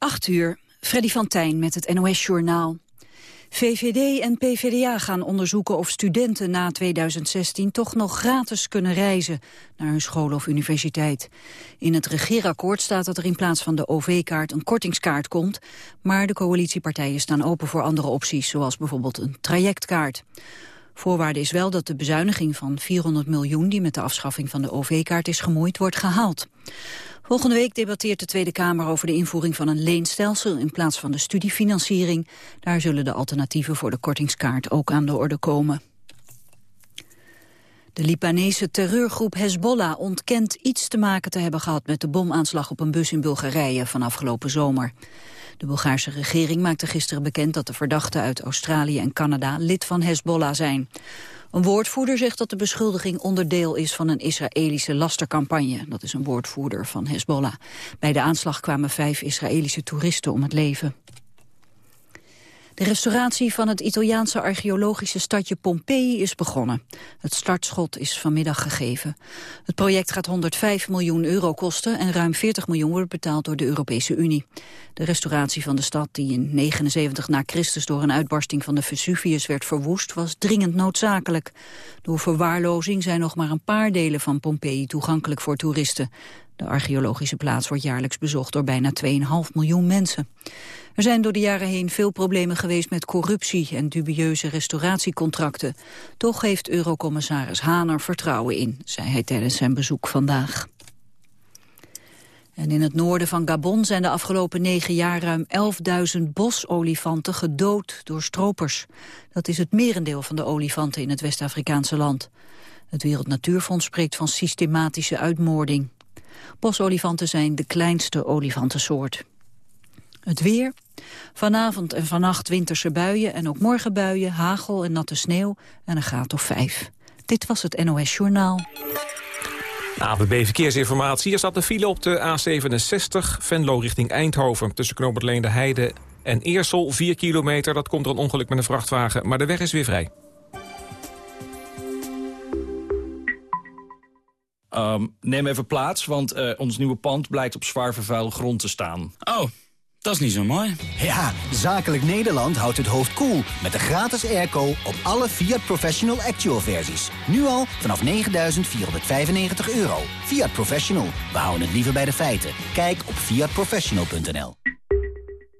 8 uur, Freddy van Tijn met het NOS-journaal. VVD en PVDA gaan onderzoeken of studenten na 2016 toch nog gratis kunnen reizen naar hun school of universiteit. In het regeerakkoord staat dat er in plaats van de OV-kaart een kortingskaart komt, maar de coalitiepartijen staan open voor andere opties, zoals bijvoorbeeld een trajectkaart. Voorwaarde is wel dat de bezuiniging van 400 miljoen die met de afschaffing van de OV-kaart is gemoeid wordt gehaald. Volgende week debatteert de Tweede Kamer over de invoering van een leenstelsel in plaats van de studiefinanciering. Daar zullen de alternatieven voor de kortingskaart ook aan de orde komen. De Libanese terreurgroep Hezbollah ontkent iets te maken te hebben gehad met de bomaanslag op een bus in Bulgarije van afgelopen zomer. De Bulgaarse regering maakte gisteren bekend dat de verdachten uit Australië en Canada lid van Hezbollah zijn. Een woordvoerder zegt dat de beschuldiging onderdeel is van een Israëlische lastercampagne. Dat is een woordvoerder van Hezbollah. Bij de aanslag kwamen vijf Israëlische toeristen om het leven. De restauratie van het Italiaanse archeologische stadje Pompeii is begonnen. Het startschot is vanmiddag gegeven. Het project gaat 105 miljoen euro kosten en ruim 40 miljoen wordt betaald door de Europese Unie. De restauratie van de stad, die in 79 na Christus door een uitbarsting van de Vesuvius werd verwoest, was dringend noodzakelijk. Door verwaarlozing zijn nog maar een paar delen van Pompeii toegankelijk voor toeristen. De archeologische plaats wordt jaarlijks bezocht door bijna 2,5 miljoen mensen. Er zijn door de jaren heen veel problemen geweest met corruptie en dubieuze restauratiecontracten. Toch heeft eurocommissaris Haner vertrouwen in, zei hij tijdens zijn bezoek vandaag. En in het noorden van Gabon zijn de afgelopen negen jaar ruim 11.000 bosolifanten gedood door stropers. Dat is het merendeel van de olifanten in het West-Afrikaanse land. Het Wereld Natuurfonds spreekt van systematische uitmoording. Bosolifanten zijn de kleinste olifantensoort. Het weer. Vanavond en vannacht winterse buien en ook morgen buien, hagel en natte sneeuw en een graad of vijf. Dit was het NOS Journaal. ABB Verkeersinformatie. Er staat de file op de A67 Venlo richting Eindhoven. Tussen Knoopert de Heide en Eersel, 4 kilometer. Dat komt er een ongeluk met een vrachtwagen, maar de weg is weer vrij. Um, neem even plaats, want uh, ons nieuwe pand blijkt op zwaar vervuilde grond te staan. Oh, dat is niet zo mooi. Ja, Zakelijk Nederland houdt het hoofd koel cool met de gratis airco op alle Fiat Professional Actual versies. Nu al vanaf 9.495 euro. Fiat Professional, we houden het liever bij de feiten. Kijk op fiatprofessional.nl.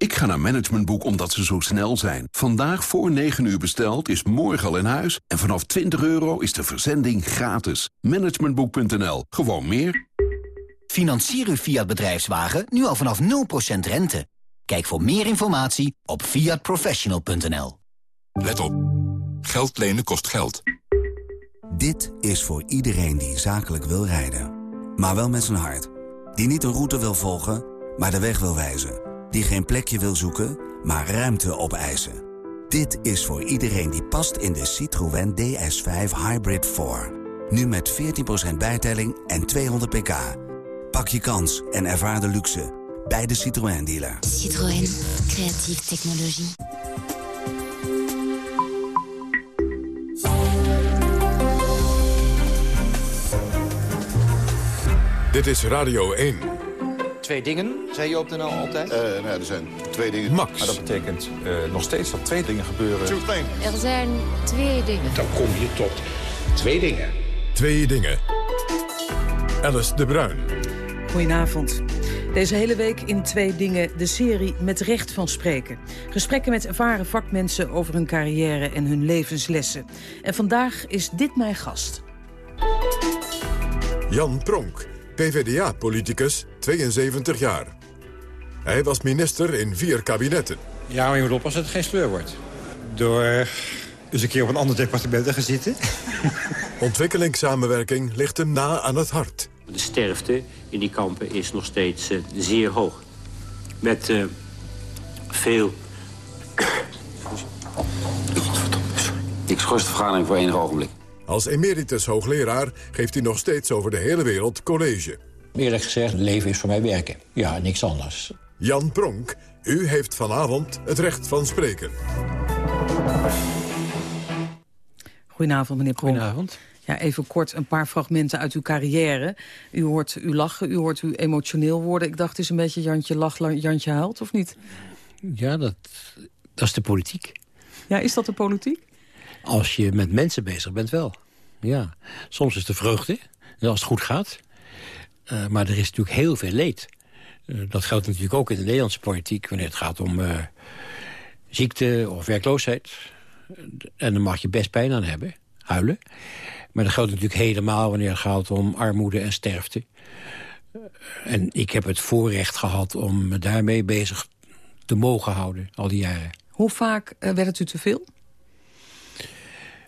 Ik ga naar Managementboek omdat ze zo snel zijn. Vandaag voor 9 uur besteld is morgen al in huis. En vanaf 20 euro is de verzending gratis. Managementboek.nl. Gewoon meer. Financier uw Fiat bedrijfswagen nu al vanaf 0% rente. Kijk voor meer informatie op fiatprofessional.nl. Let op. Geld lenen kost geld. Dit is voor iedereen die zakelijk wil rijden. Maar wel met zijn hart. Die niet een route wil volgen, maar de weg wil wijzen. Die geen plekje wil zoeken, maar ruimte opeisen. Dit is voor iedereen die past in de Citroën DS5 Hybrid 4. Nu met 14% bijtelling en 200 pk. Pak je kans en ervaar de luxe bij de Citroën dealer. Citroën, creatieve technologie. Dit is Radio 1. Twee dingen, zei je op de NL altijd? Uh, nou, er zijn twee dingen. Max. Maar dat betekent uh, nog steeds dat twee dingen gebeuren. Er zijn twee dingen. Dan kom je tot twee dingen. Twee dingen. Alice de Bruin. Goedenavond. Deze hele week in Twee Dingen de serie Met Recht van Spreken. Gesprekken met ervaren vakmensen over hun carrière en hun levenslessen. En vandaag is dit mijn gast. Jan Pronk, PvdA-politicus, 72 jaar. Hij was minister in vier kabinetten. Ja, maar je moet oppassen dat het geen sleur wordt. Door eens een keer op een ander departement te gaan zitten. Ontwikkelingssamenwerking ligt hem na aan het hart. De sterfte in die kampen is nog steeds uh, zeer hoog. Met uh, veel... Ik schors de vergadering voor enig ogenblik. Als emeritus hoogleraar geeft hij nog steeds over de hele wereld college. Eerlijk gezegd, leven is voor mij werken. Ja, niks anders. Jan Pronk, u heeft vanavond het recht van spreken. Goedenavond, meneer Pronk. Goedenavond. Ja, even kort een paar fragmenten uit uw carrière. U hoort u lachen, u hoort u emotioneel worden. Ik dacht, het is een beetje Jantje lacht, Jantje huilt, of niet? Ja, dat, dat is de politiek. Ja, is dat de politiek? Als je met mensen bezig bent, wel. Ja, soms is de vreugde, als het goed gaat. Uh, maar er is natuurlijk heel veel leed. Uh, dat geldt natuurlijk ook in de Nederlandse politiek... wanneer het gaat om uh, ziekte of werkloosheid. En dan mag je best pijn aan hebben, huilen. Maar dat geldt natuurlijk helemaal wanneer het gaat om armoede en sterfte. En ik heb het voorrecht gehad om me daarmee bezig te mogen houden, al die jaren. Hoe vaak werd het u te veel?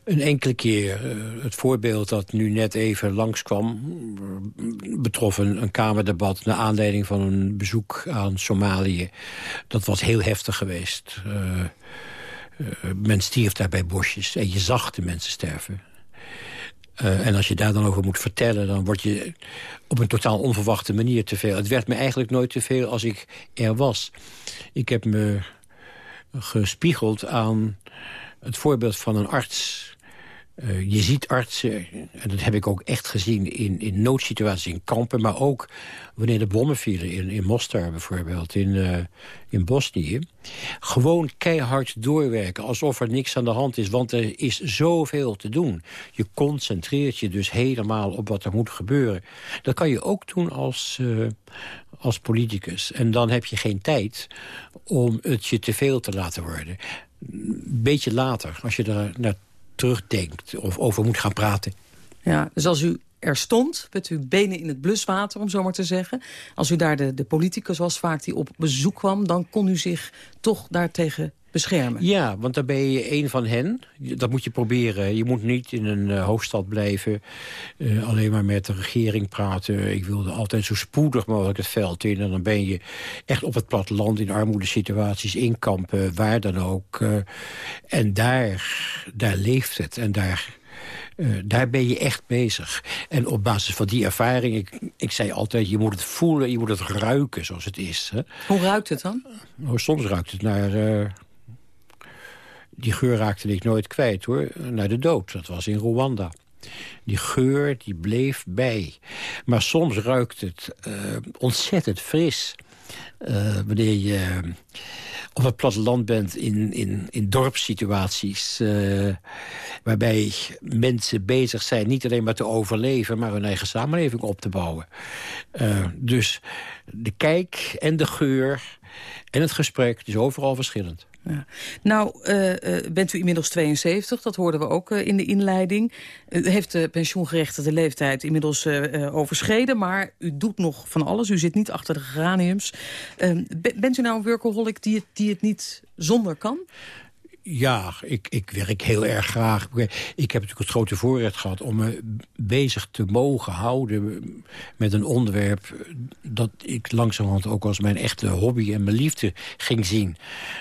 Een enkele keer. Uh, het voorbeeld dat nu net even langskwam... betrof een, een kamerdebat naar aanleiding van een bezoek aan Somalië. Dat was heel heftig geweest. Uh, uh, men stierf daar bij bosjes en je zag de mensen sterven. en als je daar dan over moet vertellen... dan word je op een totaal onverwachte manier te veel. Het werd me eigenlijk nooit te veel als ik er was. Ik heb me gespiegeld aan het voorbeeld van een arts uh, je ziet artsen, en dat heb ik ook echt gezien in, in noodsituaties in kampen... maar ook wanneer de bommen vielen in, in Mostar bijvoorbeeld, in, uh, in Bosnië... gewoon keihard doorwerken, alsof er niks aan de hand is. Want er is zoveel te doen. Je concentreert je dus helemaal op wat er moet gebeuren. Dat kan je ook doen als, uh, als politicus. En dan heb je geen tijd om het je te veel te laten worden. Een beetje later, als je er naar terugdenkt of over moet gaan praten. Ja, dus als u er stond, met uw benen in het bluswater, om zo maar te zeggen... als u daar de, de politicus was vaak die op bezoek kwam... dan kon u zich toch daartegen beschermen. Ja, want dan ben je een van hen. Dat moet je proberen. Je moet niet in een uh, hoofdstad blijven. Uh, alleen maar met de regering praten. Ik wilde altijd zo spoedig mogelijk het veld in. En dan ben je echt op het platteland in armoedesituaties, in kampen, waar dan ook. Uh, en daar, daar leeft het. En daar... Uh, daar ben je echt bezig. En op basis van die ervaring, ik, ik zei altijd... je moet het voelen, je moet het ruiken zoals het is. Hè. Hoe ruikt het dan? Oh, soms ruikt het naar, uh, die geur raakte ik nooit kwijt, hoor. Naar de dood. Dat was in Rwanda. Die geur, die bleef bij. Maar soms ruikt het uh, ontzettend fris. Uh, wanneer je op het platteland bent in, in, in dorpssituaties... Waarbij mensen bezig zijn niet alleen maar te overleven... maar hun eigen samenleving op te bouwen. Dus de kijk en de geur en het gesprek is overal verschillend. Ja. Nou, uh, uh, bent u inmiddels 72, dat hoorden we ook uh, in de inleiding. U heeft de pensioengerechtigde leeftijd inmiddels overschreden... maar u doet nog van alles, u zit niet achter de geraniums. Ehm, bent u nou een workaholic die die het niet zonder kan? Ja, ik, ik werk heel erg graag. Ik heb natuurlijk het grote voorrecht gehad om me bezig te mogen houden met een onderwerp dat ik langzamerhand ook als mijn echte hobby en mijn liefde ging zien.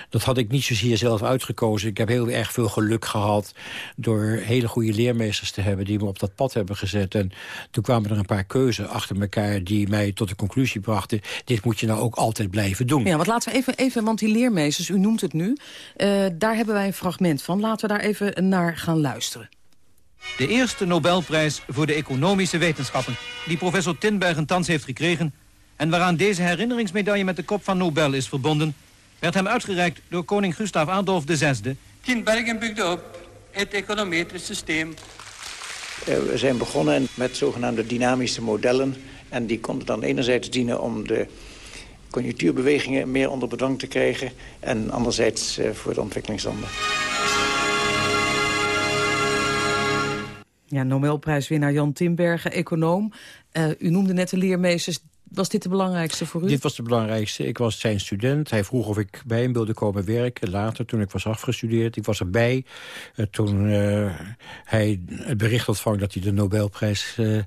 Dat had ik niet zozeer zelf uitgekozen. Ik heb heel erg veel geluk gehad door hele goede leermeesters te hebben die me op dat pad hebben gezet. En toen kwamen er een paar keuzen achter elkaar die mij tot de conclusie brachten. Dit moet je nou ook altijd blijven doen. Ja, want laten we even, even want die leermeesters, u noemt het nu, uh, daar hebben wij een fragment van. Laten we daar even naar gaan luisteren. De eerste Nobelprijs voor de economische wetenschappen... die professor Tinbergen thans heeft gekregen... en waaraan deze herinneringsmedaille met de kop van Nobel is verbonden... werd hem uitgereikt door koning Gustav Adolf VI. Tinbergen bygde op het econometrisch systeem. Eh, we zijn begonnen met zogenaamde dynamische modellen... en die konden dan enerzijds dienen om de conjunctuurbewegingen meer onder bedwang te krijgen... en anderzijds uh, voor de ontwikkelingslanden. Ja, Nobelprijswinnaar Jan Timbergen, econoom. Uh, u noemde net de leermeesters. Was dit de belangrijkste voor u? Dit was de belangrijkste. Ik was zijn student. Hij vroeg of ik bij hem wilde komen werken. Later, toen ik was afgestudeerd. Ik was erbij uh, toen uh, hij het bericht ontvang dat hij de Nobelprijs uh,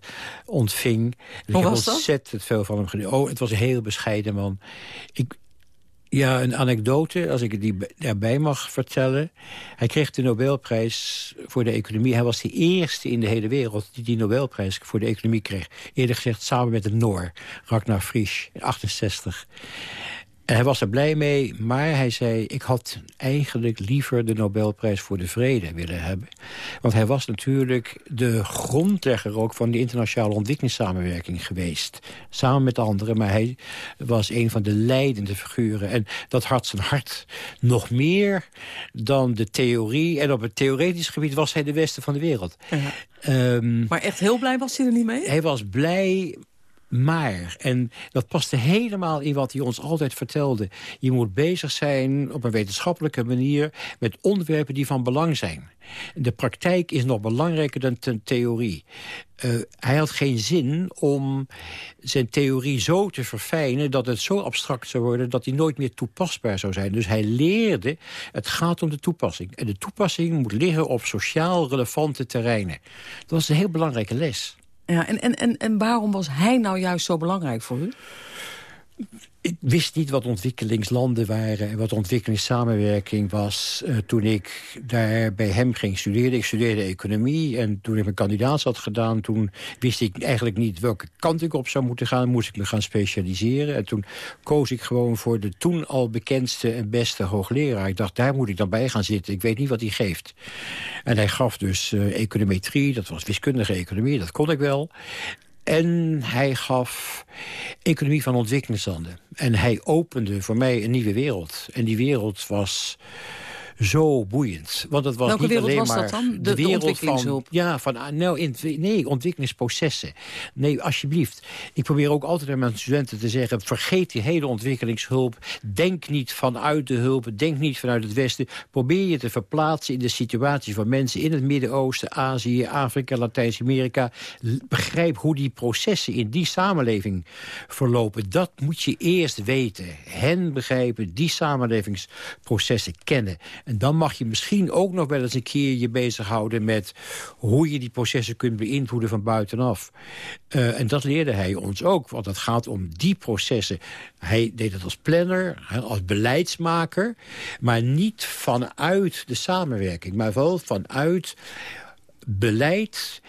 ontving. Hoe ik was heb ontzettend veel van hem gedaan. Oh, het was een heel bescheiden man. Ik, ja, een anekdote, als ik die daarbij mag vertellen. Hij kreeg de Nobelprijs voor de economie. Hij was de eerste in de hele wereld die die Nobelprijs voor de economie kreeg. Eerder gezegd samen met een Noor, Ragnar Frisch, in 68. En hij was er blij mee, maar hij zei... ik had eigenlijk liever de Nobelprijs voor de Vrede willen hebben. Want hij was natuurlijk de grondlegger ook... van de internationale ontwikkelingssamenwerking geweest. Samen met anderen, maar hij was een van de leidende figuren. En dat had zijn hart nog meer dan de theorie. En op het theoretisch gebied was hij de beste van de wereld. Um, maar echt heel blij was hij er niet mee? Hij was blij, maar, en dat paste helemaal in wat hij ons altijd vertelde... je moet bezig zijn op een wetenschappelijke manier... met onderwerpen die van belang zijn. De praktijk is nog belangrijker dan de theorie. Uh, hij had geen zin om zijn theorie zo te verfijnen... dat het zo abstract zou worden dat hij nooit meer toepasbaar zou zijn. Dus hij leerde, het gaat om de toepassing. En de toepassing moet liggen op sociaal relevante terreinen. Dat was een heel belangrijke les. Ja, en, en, en, waarom was hij nou juist zo belangrijk voor u? Ik wist niet wat ontwikkelingslanden waren en wat ontwikkelingssamenwerking was uh, toen ik daar bij hem ging studeren. Ik studeerde economie en toen ik mijn kandidaat had gedaan, toen wist ik eigenlijk niet welke kant ik op zou moeten gaan. Moest ik me gaan specialiseren en toen koos ik gewoon voor de toen al bekendste en beste hoogleraar. Ik dacht, daar moet ik dan bij gaan zitten. Ik weet niet wat hij geeft. En hij gaf dus uh, econometrie, dat was wiskundige economie, dat kon ik wel. En hij gaf economie van ontwikkelingslanden. En hij opende voor mij een nieuwe wereld. En die wereld was zo boeiend. Want het was Welke niet alleen was maar dat dan? De, de wereld ontwikkelingshulp? van ja van ah, nou in, nee ontwikkelingsprocessen. Nee, alsjeblieft. Ik probeer ook altijd aan mijn studenten te zeggen: vergeet die hele ontwikkelingshulp. Denk niet vanuit de hulp. Denk niet vanuit het Westen. Probeer je te verplaatsen in de situatie van mensen in het Midden-Oosten, Azië, Afrika, Latijns-Amerika. Begrijp hoe die processen in die samenleving verlopen. Dat moet je eerst weten. Hen begrijpen, die samenlevingsprocessen kennen. En dan mag je misschien ook nog wel eens een keer je bezighouden... met hoe je die processen kunt beïnvloeden van buitenaf. Uh, en dat leerde hij ons ook, want het gaat om die processen. Hij deed het als planner, als beleidsmaker... maar niet vanuit de samenwerking, maar wel vanuit beleid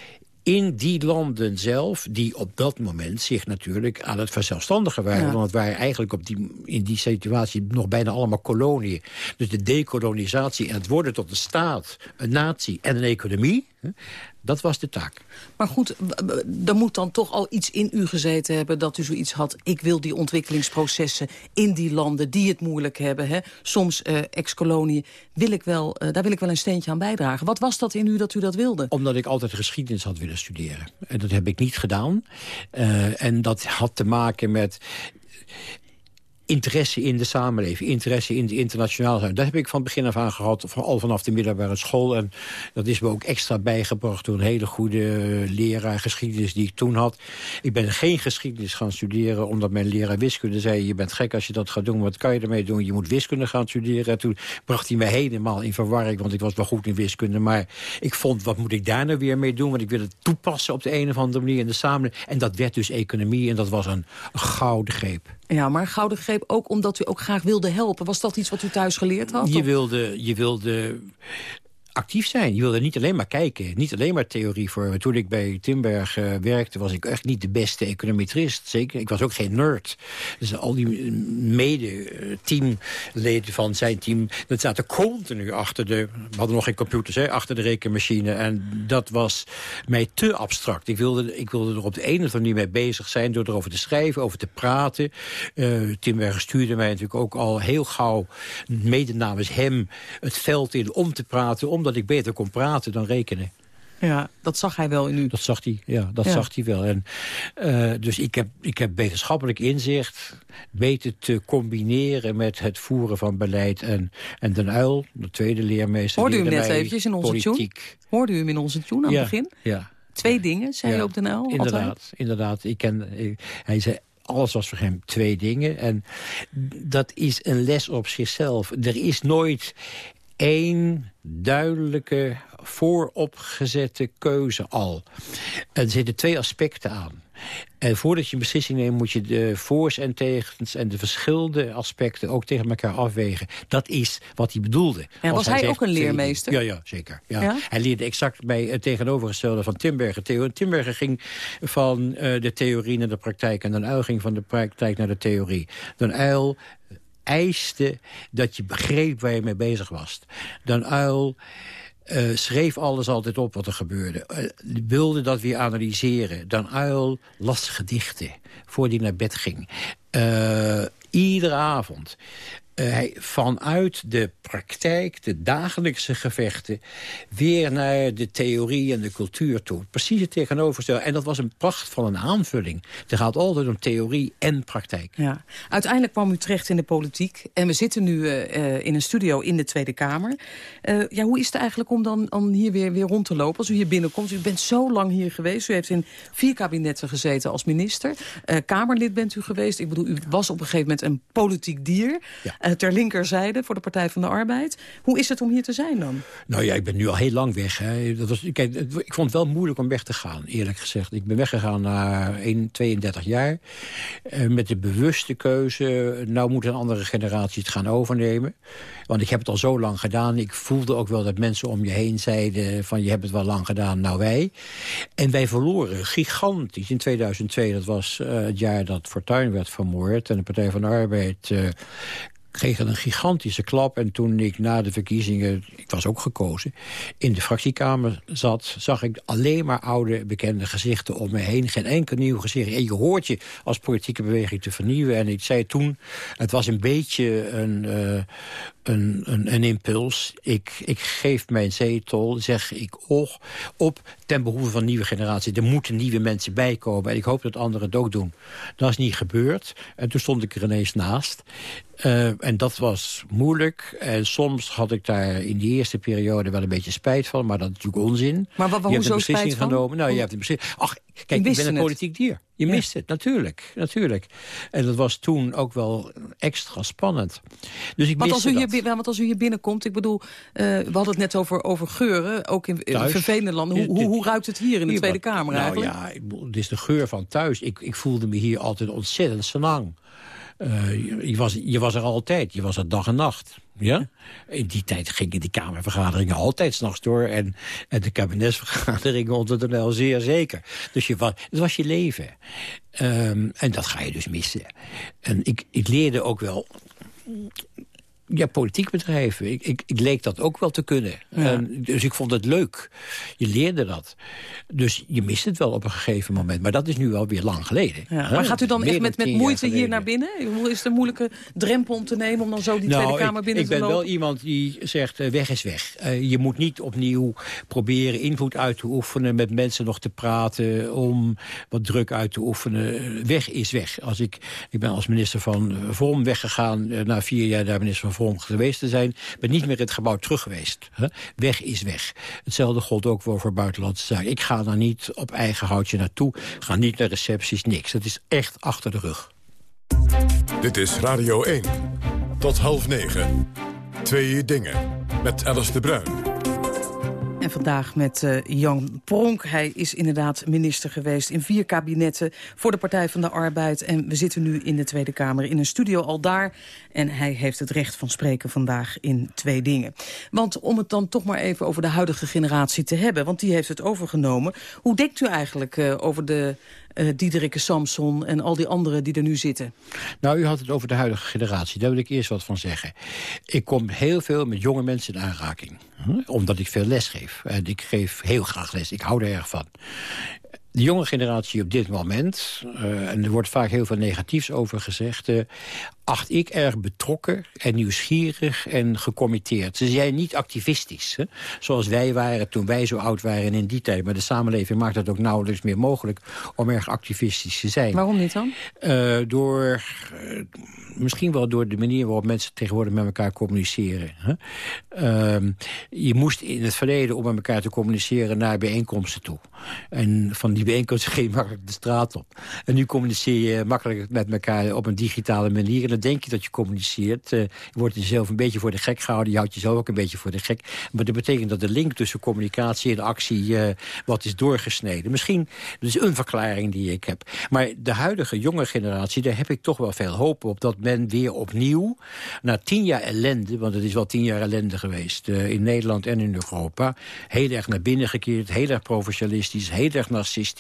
in die landen zelf, die op dat moment zich natuurlijk aan het verzelfstandigen waren. Want het waren eigenlijk op die, in die situatie nog bijna allemaal koloniën. Dus de dekolonisatie en het worden tot een staat, een natie en een economie... Dat was de taak. Maar goed, er moet dan toch al iets in u gezeten hebben... dat u zoiets had, ik wil die ontwikkelingsprocessen in die landen... die het moeilijk hebben, hè, soms uh, ex-koloniën... Wil ik wel, uh, daar wil ik wel een steentje aan bijdragen. Wat was dat in u dat u dat wilde? Omdat ik altijd geschiedenis had willen studeren. En dat heb ik niet gedaan. Uh, en dat had te maken met interesse in de samenleving, interesse in de internationale zijn. Dat heb ik van begin af aan gehad, al vanaf de middelbare school. En dat is me ook extra bijgebracht door een hele goede leraar geschiedenis die ik toen had. Ik ben geen geschiedenis gaan studeren, omdat mijn leraar wiskunde zei... je bent gek als je dat gaat doen, wat kan je ermee doen? Je moet wiskunde gaan studeren. En toen bracht hij me helemaal in verwarring, want ik was wel goed in wiskunde. Maar ik vond, wat moet ik daar nou weer mee doen? Want ik wil het toepassen op de een of andere manier in de samenleving. En dat werd dus economie en dat was een gouden greep. Ja, maar gouden greep ook omdat u ook graag wilde helpen. Was dat iets wat u thuis geleerd had? Je wilde, je wilde actief zijn. Je wilde niet alleen maar kijken, niet alleen maar theorie vormen. Toen ik bij Timberg uh, werkte, was ik echt niet de beste econometrist. Zeker, ik was ook geen nerd. Dus al die mede-teamleden van zijn team... dat zaten continu achter de... we hadden nog geen computers, hè, achter de rekenmachine. En dat was mij te abstract. Ik wilde, ik wilde er op de ene of andere manier mee bezig zijn... door erover te schrijven, over te praten. Uh, Timberg stuurde mij natuurlijk ook al heel gauw... mede namens hem het veld in om te praten... om dat ik beter kon praten dan rekenen. Ja, dat zag hij wel in u. Dat zag hij, ja, dat zag hij wel. En, uh, dus ik heb, ik heb wetenschappelijk inzicht weten te combineren met het voeren van beleid. En, en Den Uil, de tweede leermeester... Hoorde u hem net eventjes in onze tune? Hoorde u hem in onze tune aan ja, het begin? Ja. Twee dingen, zei je op Den Uil? Inderdaad, altijd? inderdaad. Ik ken, ik, hij zei alles was voor hem twee dingen. En dat is een les op zichzelf. Er is nooit één duidelijke, vooropgezette keuze al. Er zitten twee aspecten aan. En voordat je een beslissing neemt, moet je de voor's en tegens... en de verschillende aspecten ook tegen elkaar afwegen. Dat is wat hij bedoelde. Ja, was hij, hij ook een leermeester? Ja, ja zeker. Ja. ja. Hij leerde exact bij het tegenovergestelde van Timberger. Theo Timberger ging van uh, de theorie naar de praktijk... en Dan Uyl ging van de praktijk naar de theorie. Dan Uyl eiste dat je begreep waar je mee bezig was. Dan Uil uh, schreef alles altijd op wat er gebeurde. Uh, wilde dat weer analyseren. Dan Uil las gedichten voor hij naar bed ging. Uh, iedere avond. Uh, hij vanuit de praktijk, de dagelijkse gevechten... weer naar de theorie en de cultuur toe. Precies het tegenovergestelde. En dat was een pracht van een aanvulling. Het gaat altijd om theorie en praktijk. Ja. Uiteindelijk kwam u terecht in de politiek. En we zitten nu uh, in een studio in de Tweede Kamer. Uh, ja, hoe is het eigenlijk om dan om hier weer, weer rond te lopen? Als u hier binnenkomt, u bent zo lang hier geweest. U heeft in vier kabinetten gezeten als minister. Kamerlid bent u geweest. Ik bedoel, u was op een gegeven moment een politiek dier. Ja. Ter linkerzijde voor de Partij van de Arbeid. Hoe is het om hier te zijn dan? Nou ja, ik ben nu al heel lang weg. Hè. Dat was, kijk, ik vond het wel moeilijk om weg te gaan, eerlijk gezegd. Ik ben weggegaan na 1, 32 jaar. Eh, met de bewuste keuze, nou moet een andere generatie het gaan overnemen. Want ik heb het al zo lang gedaan. Ik voelde ook wel dat mensen om je heen zeiden van je hebt het wel lang gedaan, nou wij. En wij verloren gigantisch. In 2002, dat was uh, het jaar dat Fortuyn werd vermoord. En de Partij van de Arbeid uh, kreeg een gigantische klap. En toen ik na de verkiezingen, ik was ook gekozen... in de fractiekamer zat, zag ik alleen maar oude bekende gezichten om me heen. Geen enkel nieuw gezicht. En je hoort je als politieke beweging te vernieuwen. En ik zei toen, het was een beetje een, uh, een, een, een, impuls. Ik, ik geef mijn zetel, zeg ik och, op ten behoeve van nieuwe generatie. Er moeten nieuwe mensen bijkomen. En ik hoop dat anderen het ook doen. Dat is niet gebeurd. En toen stond ik er ineens naast. Uh, en dat was moeilijk. En soms had ik daar in die eerste periode wel een beetje spijt van. Maar dat is natuurlijk onzin. Maar wat, je hebt een beslissing genomen. Nou, je hebt een beslissing. Ach, kijk, ik ben een politiek dier. Je ja. mist het, natuurlijk, natuurlijk. En dat was toen ook wel extra spannend. Dus ik want, als u dat. hier, want als u hier binnenkomt, ik bedoel... Uh, we hadden het net over, over geuren, ook in, in vervelende landen. Hoe, hoe, hoe, ruikt het hier in de Tweede Kamer nou, eigenlijk? Ja, het is de geur van thuis. Ik, ik voelde me hier altijd ontzettend senang. Uh, je, was, je was er altijd, je was er dag en nacht. Ja? In die tijd gingen die Kamervergaderingen altijd s'nachts door. En, en de kabinetsvergaderingen onder de NL zeer zeker. Dus je was, het was je leven. Um, en dat ga je dus missen. En ik, ik leerde ook wel ja, politiek bedrijven. Ik, ik, ik, leek dat ook wel te kunnen. Ja. Dus ik vond het leuk. Je leerde dat. Dus je mist het wel op een gegeven moment. Maar dat is nu wel weer lang geleden. Ja. Maar gaat u dan echt met, met moeite hier naar binnen? Is het een moeilijke drempel om te nemen om dan zo die nou, Tweede Kamer binnen ik, te lopen? Ik ben wel iemand die zegt, uh, weg is weg. Uh, je moet niet opnieuw proberen invloed uit te oefenen... met mensen nog te praten, om wat druk uit te oefenen. Weg is weg. Als ik, ik ben als minister van Vorm weggegaan... Uh, na vier jaar daar minister van Vorm geweest te zijn... ben niet meer het gebouw terug geweest. Hè? Weg is weg. Hetzelfde gold ook voor, voor buitenlandse zaken. Ik ga daar niet op eigen houtje naartoe. Ga niet naar recepties, niks. Dat is echt achter de rug. Dit is Radio 1. Tot half negen. Twee dingen. Met Alice de Bruin. En vandaag met uh, Jan Pronk. Hij is inderdaad minister geweest in vier kabinetten voor de Partij van de Arbeid. En we zitten nu in de Tweede Kamer in een studio al daar. En hij heeft het recht van spreken vandaag in twee dingen. Want om het dan toch maar even over de huidige generatie te hebben... want die heeft het overgenomen. Hoe denkt u eigenlijk uh, over de uh, Diederike Samson en al die anderen die er nu zitten? Nou, u had het over de huidige generatie. Daar wil ik eerst wat van zeggen. Ik kom heel veel met jonge mensen in aanraking. Omdat ik veel les geef. En ik geef heel graag les. Ik hou er erg van. De jonge generatie op dit moment, uh, en er wordt vaak heel veel negatiefs over gezegd... Uh, acht ik erg betrokken en nieuwsgierig en gecommitteerd. Ze zijn niet activistisch, hè? zoals wij waren toen wij zo oud waren in die tijd. Maar de samenleving maakt het ook nauwelijks meer mogelijk om erg activistisch te zijn. Waarom niet dan? Uh, door, misschien wel door de manier waarop mensen tegenwoordig met elkaar communiceren. Hè? Uh, je moest in het verleden om met elkaar te communiceren naar bijeenkomsten toe. En van die bijeenkomsten ging je makkelijk de straat op. En nu communiceer je makkelijk met elkaar op een digitale manier dan denk je dat je communiceert. Uh, je wordt jezelf een beetje voor de gek gehouden. Je houdt jezelf ook een beetje voor de gek. Maar dat betekent dat de link tussen communicatie en actie uh, wat is doorgesneden. Misschien, dat is een verklaring die ik heb. Maar de huidige jonge generatie, daar heb ik toch wel veel hoop op. Dat men weer opnieuw, na tien jaar ellende... want het is wel tien jaar ellende geweest uh, in Nederland en in Europa... heel erg naar binnen gekeerd, heel erg provincialistisch... heel erg narcistisch,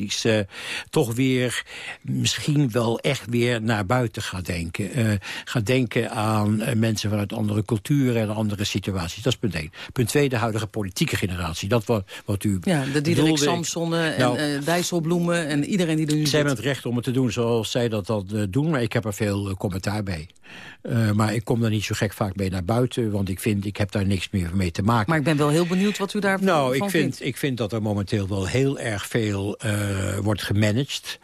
toch weer misschien wel echt weer naar buiten gaat denken Ga denken aan uh, mensen vanuit andere culturen en andere situaties. Dat is punt één. Punt twee, de huidige politieke generatie. Dat wat, wat u Ja, de Diederik Samson en nou, uh, Dijsselbloemen en iedereen die er nu Zij hebben het recht om het te doen zoals zij dat, dat uh, doen. Maar ik heb er veel commentaar bij. maar ik kom er niet zo gek vaak mee naar buiten. Want ik vind, ik heb daar niks meer mee te maken. Maar ik ben wel heel benieuwd wat u daarvan nou, ik vind, vindt. Ik vind dat er momenteel wel heel erg veel wordt gemanaged.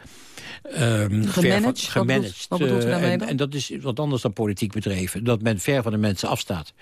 Um, gemanaged? Van, gemanaged. Wat, bedoelt, wat bedoelt u daarmee en, dat is wat anders dan politiek bedreven. Dat men ver van de mensen afstaat.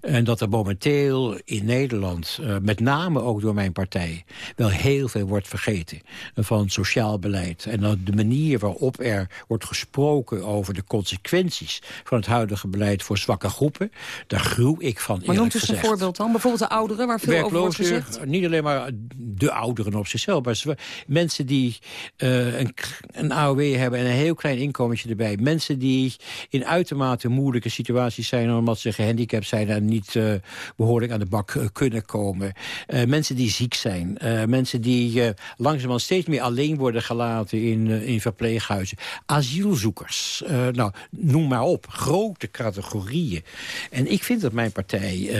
En dat er momenteel in Nederland, uh, met name ook door mijn partij... wel heel veel wordt vergeten van sociaal beleid. En dat de manier waarop er wordt gesproken over de consequenties... van het huidige beleid voor zwakke groepen... daar gruw ik van, Maar noemt u eens een voorbeeld dan? Bijvoorbeeld de ouderen, waar veel over wordt gezegd? niet alleen maar de ouderen op zichzelf... maar mensen die uh, een, een AOW hebben en een heel klein inkomentje erbij. Mensen die in uitermate moeilijke situaties zijn... omdat ze gehandicapt zijn en niet uh, behoorlijk aan de bak uh, kunnen komen. Uh, mensen die ziek zijn. Mensen die langzamerhand steeds meer alleen worden gelaten in, in verpleeghuizen. Asielzoekers. Nou, noem maar op. Grote categorieën. En ik vind dat mijn partij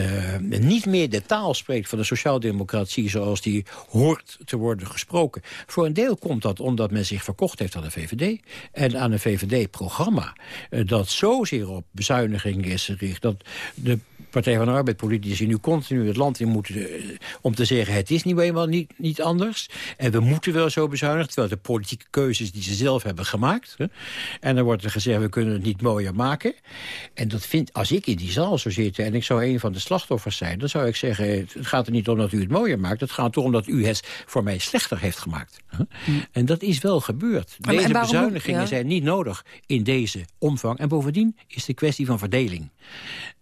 niet meer de taal spreekt van de sociaaldemocratie... zoals die hoort te worden gesproken. Voor een deel komt dat omdat men zich verkocht heeft aan de VVD... en aan een VVD-programma uh, dat zozeer op bezuinigingen is gericht... dat de Partij van de Arbeid politici nu continu het land in moeten... Uh, om te zeggen, het is niet eenmaal niet, niet anders. En we moeten wel zo bezuinigen, terwijl de politieke keuzes die ze zelf hebben gemaakt. Hè. En dan wordt er gezegd, we kunnen het niet mooier maken. En dat vind, als ik in die zaal zou zitten en ik zou een van de slachtoffers zijn... dan zou ik zeggen, het gaat er niet om dat u het mooier maakt. Het gaat erom dat u het voor mij slechter heeft gemaakt. Hè. Mm. En dat is wel gebeurd. Deze waarom- bezuinigingen ja. zijn niet nodig in deze omvang. En bovendien is de kwestie van verdeling.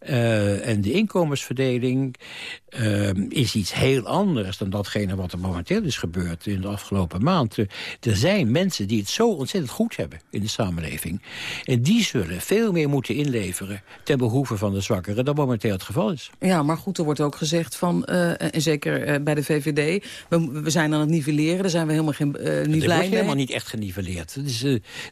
Uh, en de inkomensverdeling uh, is iets heel anders dan datgene wat er momenteel is gebeurd in de afgelopen maand. Uh, er zijn mensen die het zo ontzettend goed hebben in de samenleving. En die zullen veel meer moeten inleveren ten behoeve van de zwakkeren dan momenteel het geval is. Ja, maar goed, er wordt ook gezegd van, uh, en zeker uh, bij de VVD... We, we, zijn aan het nivelleren, daar zijn we helemaal geen, uh, niet dat blij wordt mee. helemaal niet echt geniveleerd. Is,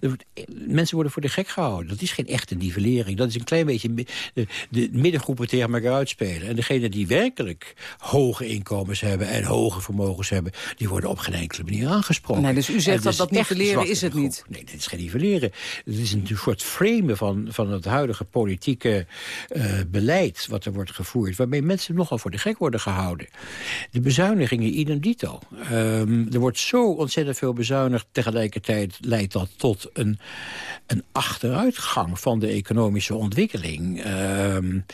wordt, mensen worden voor de gek gehouden. Dat is geen echte nivellering. Dat is een klein beetje de, de middengroepen tegen elkaar uitspelen. En degenen die werkelijk hoge inkomens hebben en hoge vermogens hebben... die worden op geen enkele manier aangesproken. Nee, dus u zegt dat dat nivelleren is het niet. Nee, dit is geen nivelleren. Het is een soort framen van, van het huidige politieke uh, beleid... wat er wordt gevoerd, waarmee mensen nogal voor de gek worden gehouden. De bezuinigingen idem dito. Um, er wordt zo ontzettend veel bezuinigd. Tegelijkertijd leidt dat tot een, een achteruitgang van de economische ontwikkeling. Um,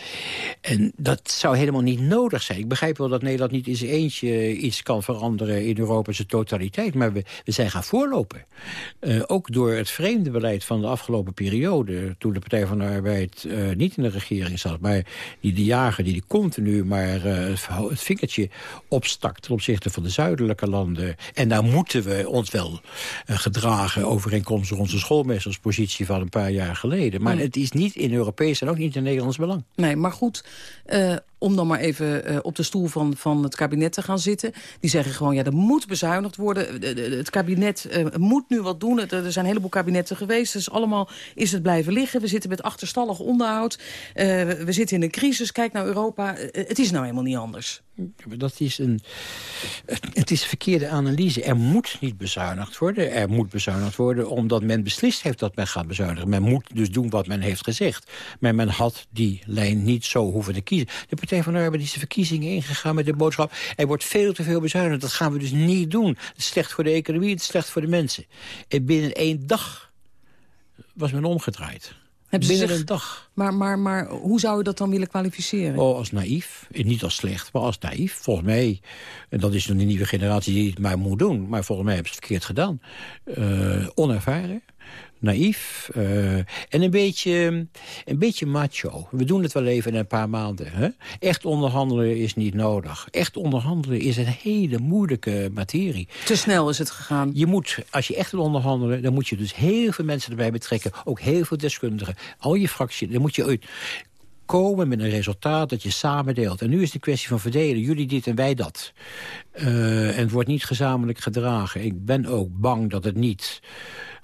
en dat zou helemaal niet nodig zijn. Ik begrijp wel dat Nederland niet in zijn eentje iets kan veranderen in Europa zijn totaliteit. Maar we, we zijn gaan voorlopen. Uh, ook door het vreemde beleid van de afgelopen periode. Toen de Partij van de Arbeid uh, niet in de regering zat. Maar die de jager die, die continu maar uh, het vingertje opstak ten opzichte van de zuidelijke landen. En daar moeten we ons wel gedragen overeenkomstig onze schoolmeesterspositie van een paar jaar geleden. Maar Mm. het is niet in Europees en ook niet in Nederlands belang. Nee, maar goed, uh, om dan maar even uh, op de stoel van, van het kabinet te gaan zitten. Die zeggen gewoon, ja, er moet bezuinigd worden. De, de, het kabinet uh, moet nu wat doen. Er, zijn een heleboel kabinetten geweest. Dus allemaal is het blijven liggen. We zitten met achterstallig onderhoud. we zitten in een crisis. Kijk naar Europa. het is nou helemaal niet anders. Dat is een, het is een verkeerde analyse. Er moet niet bezuinigd worden. Er moet bezuinigd worden omdat men beslist heeft dat men gaat bezuinigen. Men moet dus doen wat men heeft gezegd. Maar men had die lijn niet zo hoeven te kiezen. De Partij van de Arbeid is de verkiezingen ingegaan met de boodschap... er wordt veel te veel bezuinigd. Dat gaan we dus niet doen. Het is slecht voor de economie, het is slecht voor de mensen. En binnen één dag was men omgedraaid. Hebben binnen zich, een dag. Maar, maar, maar hoe zou u dat dan willen kwalificeren? Oh, als naïef. Niet als slecht, maar als naïef. Volgens mij, en dat is dan de nieuwe generatie die het maar moet doen... maar volgens mij hebben ze het verkeerd gedaan. Uh, onervaren, naïef uh, en een beetje, een beetje macho. We doen het wel even in een paar maanden. Hè? Echt onderhandelen is niet nodig. Echt onderhandelen is een hele moeilijke materie. Te snel is het gegaan. Je moet, als je echt wil onderhandelen, dan moet je dus heel veel mensen erbij betrekken. Ook heel veel deskundigen. Al je fracties, dan moet je uit komen met een resultaat dat je samen deelt. En nu is de kwestie van verdelen. Jullie dit en wij dat. Uh, en het wordt niet gezamenlijk gedragen. Ik ben ook bang dat het niet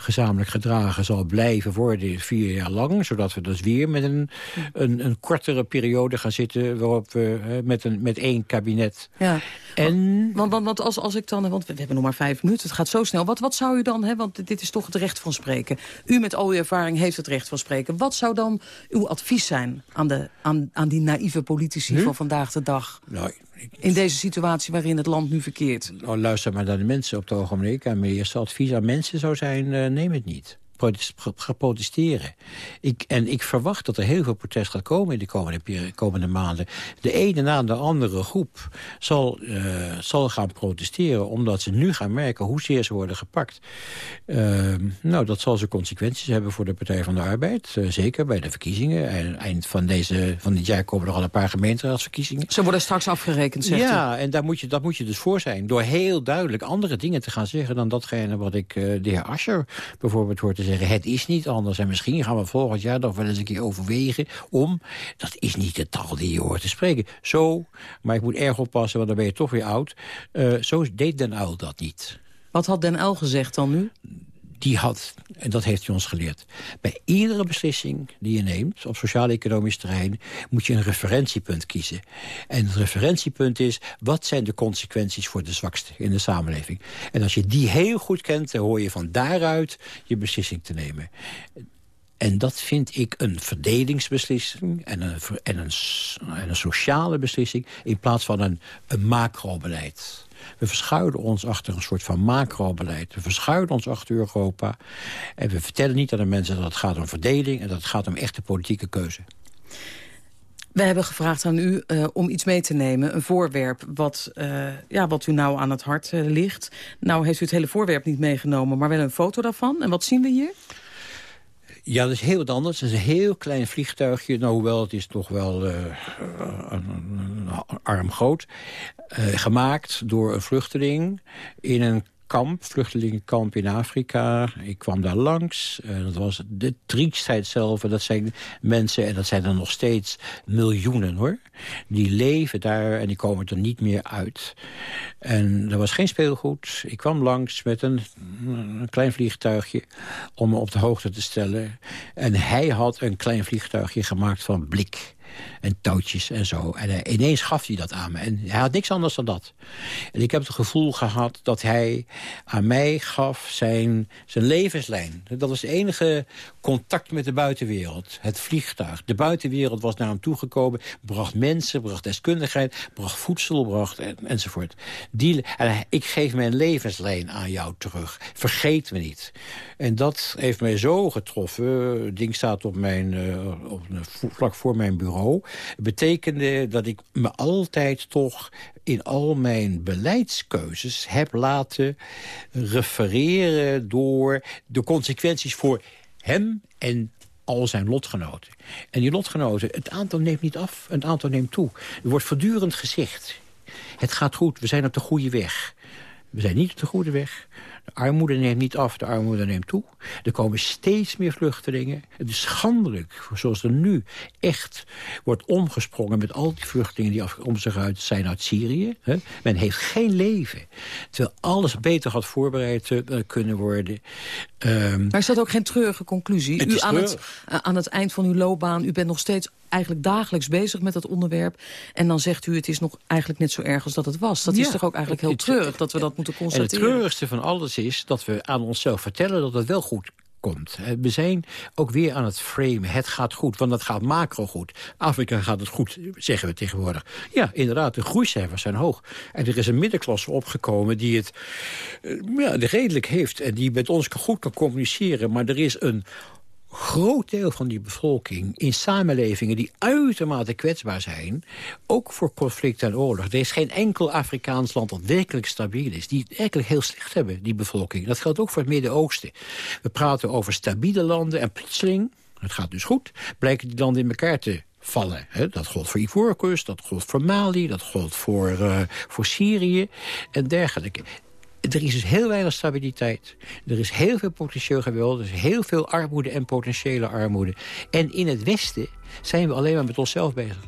gezamenlijk gedragen zal blijven worden vier jaar lang. Zodat we dus weer met een, een, een kortere periode gaan zitten waarop we met, een, met één kabinet... Ja. En... Want, want, want als, als ik dan, want we hebben nog maar vijf minuten, het gaat zo snel. Wat, wat zou u dan, hè, want dit is toch het recht van spreken. U met al uw ervaring heeft het recht van spreken. Wat zou dan uw advies zijn aan, de, aan, aan die naïeve politici van vandaag de dag? Nou, in deze situatie waarin het land nu verkeert? Nou, luister maar naar de mensen op het ogenblik. En mijn eerste advies aan mensen zou zijn, uh, neem het niet protesteren. Ik, en ik verwacht dat er heel veel protest gaat komen in de komende, komende maanden. De ene na de andere groep zal, uh, zal gaan protesteren... omdat ze nu gaan merken hoezeer ze worden gepakt. Uh, nou, dat zal ze consequenties hebben voor de Partij van de Arbeid. Uh, zeker bij de verkiezingen. En eind van, deze, van dit jaar komen er al een paar gemeenteraadsverkiezingen. Ze worden straks afgerekend, zegt Ja, en daar moet, je, dat moet je dus voor zijn. Door heel duidelijk andere dingen te gaan zeggen... dan datgene wat ik de heer Ascher bijvoorbeeld hoort te zeggen het is niet anders. En misschien gaan we volgend jaar nog wel eens een keer overwegen om... dat is niet de taal die je hoort te spreken. Zo, maar ik moet erg oppassen, want dan ben je toch weer oud. Uh, zo deed Den Uyl dat niet. Wat had Den Uyl gezegd dan nu? Die had, en dat heeft hij ons geleerd... bij iedere beslissing die je neemt op sociaal-economisch terrein... moet je een referentiepunt kiezen. En het referentiepunt is, wat zijn de consequenties voor de zwakste in de samenleving? En als je die heel goed kent, dan hoor je van daaruit je beslissing te nemen. En dat vind ik een verdelingsbeslissing en een, en een, en een sociale beslissing... in plaats van een, een macrobeleid. We verschuilen ons achter een soort van macrobeleid. We verschuilen ons achter Europa. En we vertellen niet aan de mensen dat het gaat om verdeling... en dat het gaat om echte politieke keuze. We hebben gevraagd aan u uh, om iets mee te nemen. Een voorwerp wat, uh, ja, wat u nou aan het hart uh, ligt. Nou heeft u het hele voorwerp niet meegenomen, maar wel een foto daarvan. En wat zien we hier? Ja, dat is heel wat anders. Het is een heel klein vliegtuigje. Nou, hoewel het is toch wel uh, een, arm groot. Uh, gemaakt door een vluchteling in een kamp, vluchtelingenkamp in Afrika. Ik kwam daar langs. Uh, dat was de triestheid zelf. Dat zijn mensen, en dat zijn er nog steeds miljoenen hoor. Die leven daar en die komen er niet meer uit. En er was geen speelgoed. Ik kwam langs met een klein vliegtuigje om me op de hoogte te stellen. En hij had een klein vliegtuigje gemaakt van blik en touwtjes en zo. En uh, ineens gaf hij dat aan me. En hij had niks anders dan dat. En ik heb het gevoel gehad dat hij aan mij gaf zijn, zijn levenslijn. Dat was het enige contact met de buitenwereld. Het vliegtuig. De buitenwereld was naar hem toegekomen. Bracht mensen, bracht deskundigheid, bracht voedsel, bracht en, enzovoort. Die, en ik geef mijn levenslijn aan jou terug. Vergeet me niet. En dat heeft mij zo getroffen. Het ding staat op mijn, uh, op, vlak voor mijn bureau. Betekende dat ik me altijd toch in al mijn beleidskeuzes heb laten refereren door de consequenties voor hem en al zijn lotgenoten. En die lotgenoten, het aantal neemt niet af, het aantal neemt toe. Er wordt voortdurend gezegd, het gaat goed, we zijn op de goede weg. We zijn niet op de goede weg. De armoede neemt niet af, de armoede neemt toe. Er komen steeds meer vluchtelingen. Het is schandelijk, zoals er nu echt wordt omgesprongen... met al die vluchtelingen die om zich uit zijn uit Syrië. Men heeft geen leven. Terwijl alles beter had voorbereid uh, kunnen worden. Um, maar is dat ook geen treurige conclusie? U aan het, uh, aan het eind van uw loopbaan, u bent nog steeds eigenlijk dagelijks bezig met dat onderwerp. En dan zegt u, het is nog eigenlijk net zo erg als dat het was. Dat ja, is toch ook eigenlijk heel treurig dat we dat moeten constateren. En het treurigste van alles is dat we aan onszelf vertellen dat het wel goed komt. We zijn ook weer aan het framen. Het gaat goed, want het gaat macro goed. Afrika gaat het goed, zeggen we tegenwoordig. Ja, inderdaad, de groeicijfers zijn hoog. En er is een middenklasse opgekomen die het uh, ja, redelijk heeft... en die met ons goed kan communiceren. Maar er is een groot deel van die bevolking in samenlevingen die uitermate kwetsbaar zijn, ook voor conflict en oorlog. Er is geen enkel Afrikaans land dat werkelijk stabiel is, die het eigenlijk heel slecht hebben, die bevolking. Dat geldt ook voor het Midden-Oosten. We praten over stabiele landen en plotseling, het gaat dus goed, blijken die landen in elkaar te vallen. Dat gold voor Ivoorkust, dat gold voor Mali, dat gold voor, uh, voor Syrië en dergelijke er is dus heel weinig stabiliteit. Er is heel veel potentieel geweld. Er is heel veel armoede en potentiële armoede. En in het Westen zijn we alleen maar met onszelf bezig.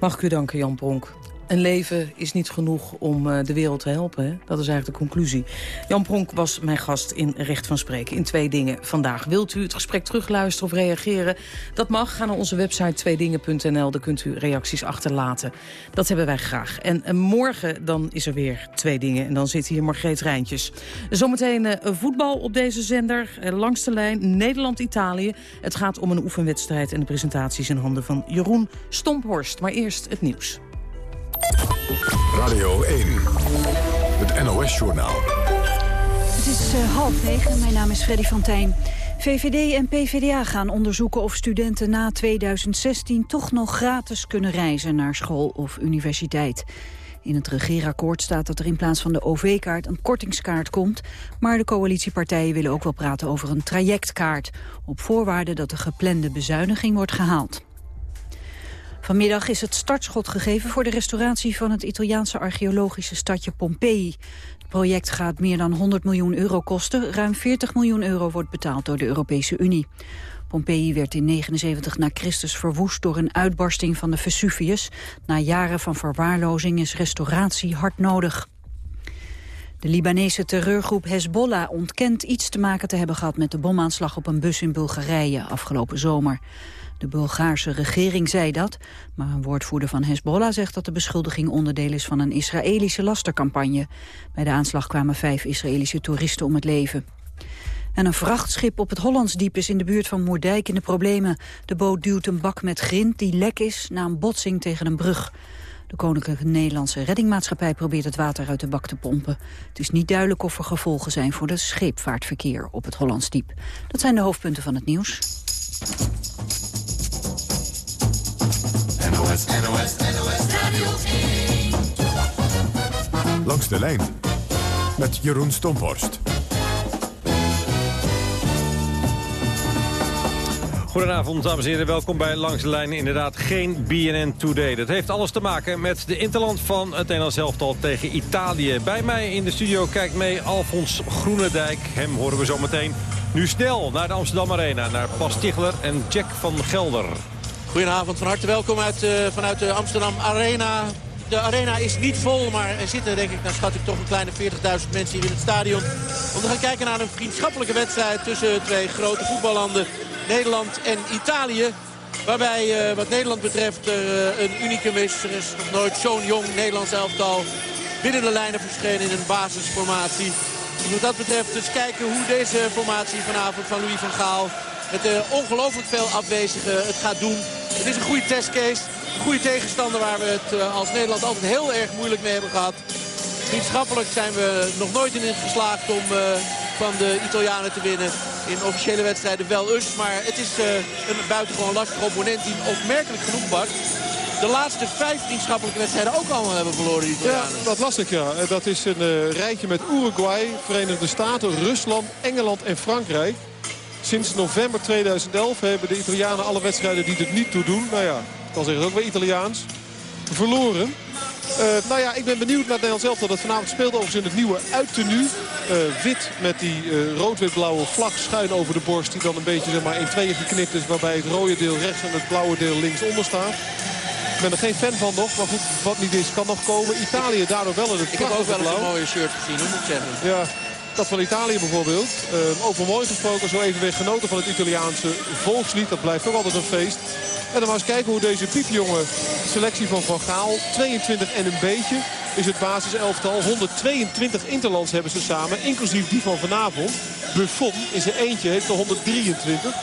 Mag ik u danken, Jan Bronk. Een leven is niet genoeg om eh, de wereld te helpen. Dat is eigenlijk de conclusie. Jan Pronk was mijn gast in Recht van Spreken in Twee Dingen vandaag. Wilt u het gesprek terugluisteren of reageren? Dat mag. Ga naar onze website tweedingen.nl. Daar kunt u reacties achterlaten. Dat hebben wij graag. En, en, morgen dan is er weer Twee Dingen. En dan zit hier Margreet Rijntjes. Zometeen uh, voetbal op deze zender. Langs de lijn Nederland-Italië. Het gaat om een oefenwedstrijd en de presentaties in handen van Jeroen Stomphorst. Maar eerst het nieuws. Radio 1, het NOS-journaal. Het is uh, half negen, mijn naam is Freddy van Tijn. VVD en PvdA gaan onderzoeken of studenten na 2016 toch nog gratis kunnen reizen naar school of universiteit. In het regeerakkoord staat dat er in plaats van de OV-kaart een kortingskaart komt. Maar de coalitiepartijen willen ook wel praten over een trajectkaart. Op voorwaarde dat de geplande bezuiniging wordt gehaald. Vanmiddag is het startschot gegeven voor de restauratie van het Italiaanse archeologische stadje Pompeii. Het project gaat meer dan 100 miljoen euro kosten. Ruim 40 miljoen euro wordt betaald door de Europese Unie. Pompeii werd in 79 na Christus verwoest door een uitbarsting van de Vesuvius. Na jaren van verwaarlozing is restauratie hard nodig. De Libanese terreurgroep Hezbollah ontkent iets te maken te hebben gehad met de bomaanslag op een bus in Bulgarije afgelopen zomer. De Bulgaarse regering zei dat, maar een woordvoerder van Hezbollah zegt dat de beschuldiging onderdeel is van een Israëlische lastercampagne. Bij de aanslag kwamen vijf Israëlische toeristen om het leven. En een vrachtschip op het Hollandsdiep is in de buurt van Moerdijk in de problemen. De boot duwt een bak met grind die lek is na een botsing tegen een brug. De Koninklijke Nederlandse Reddingmaatschappij probeert het water uit de bak te pompen. Het is niet duidelijk of er gevolgen zijn voor het scheepvaartverkeer op het Hollandsdiep. Dat zijn de hoofdpunten van het nieuws. NOS, NOS, NOS Radio 1. Langs de lijn met Jeroen Stomphorst. Goedenavond, dames en heren. Welkom bij Langs de Lijn. Inderdaad, geen BNN Today. Dat heeft alles te maken met de interland van het Nederlands elftal tegen Italië. Bij mij in de studio kijkt mee Alfons Groenendijk. Hem horen we zo meteen. Nu snel naar de Amsterdam Arena, naar Bas Stigler en Jack van Gelder. Goedenavond, van harte welkom uit, uh, vanuit de Amsterdam Arena. De arena is niet vol, maar er zitten denk ik, nou schat ik toch een kleine 40.000 mensen hier in het stadion. Om te gaan kijken naar een vriendschappelijke wedstrijd tussen twee grote voetballanden. Nederland en Italië. Waarbij uh, wat Nederland betreft uh, een unicum is. Er is nog nooit zo'n jong Nederlands elftal binnen de lijnen verschenen in een basisformatie. Dus wat dat betreft dus kijken hoe deze formatie vanavond van Louis van Gaal... met uh, ongelooflijk veel afwezigen het gaat doen. Het is een goede testcase. Een goede tegenstander waar we het als Nederland altijd heel erg moeilijk mee hebben gehad. Vriendschappelijk zijn we nog nooit in geslaagd om van de Italianen te winnen. In officiële wedstrijden wel us. Maar het is uh, een buitengewoon lastige opponent die opmerkelijk genoeg was. De laatste vijf vriendschappelijke wedstrijden ook allemaal hebben verloren. Die ja, dat las ik ja. Dat is een uh, rijtje met Uruguay, Verenigde Staten, Rusland, Engeland en Frankrijk. Sinds november 2011 hebben de Italianen alle wedstrijden die er niet toe doen. Nou ja, ik kan zeggen ook weer Italiaans. Verloren. Uh, nou ja, ik ben benieuwd naar Nederland zelf dat het vanavond speelt. Overigens in het nieuwe uittenu. Uh, wit met die uh, rood-wit-blauwe vlag schuin over de borst. Die dan een beetje zeg maar, in tweeën geknipt is. Waarbij het rode deel rechts en het blauwe deel links onder staat. Ik ben er geen fan van nog. Maar goed, wat niet is kan nog komen. Italië daardoor wel in het Ik heb ook wel een mooie shirt gezien, moet ik zeggen. Ja, van Italië bijvoorbeeld. Uh, over mooi gesproken, zo even weer genoten van het Italiaanse volkslied. Dat blijft ook altijd een feest. En dan maar eens kijken hoe deze piepjonge selectie van Van Gaal, 22 en een beetje, is het basiselftal. 122 interlands hebben ze samen, inclusief die van vanavond. Buffon in zijn eentje heeft er 123.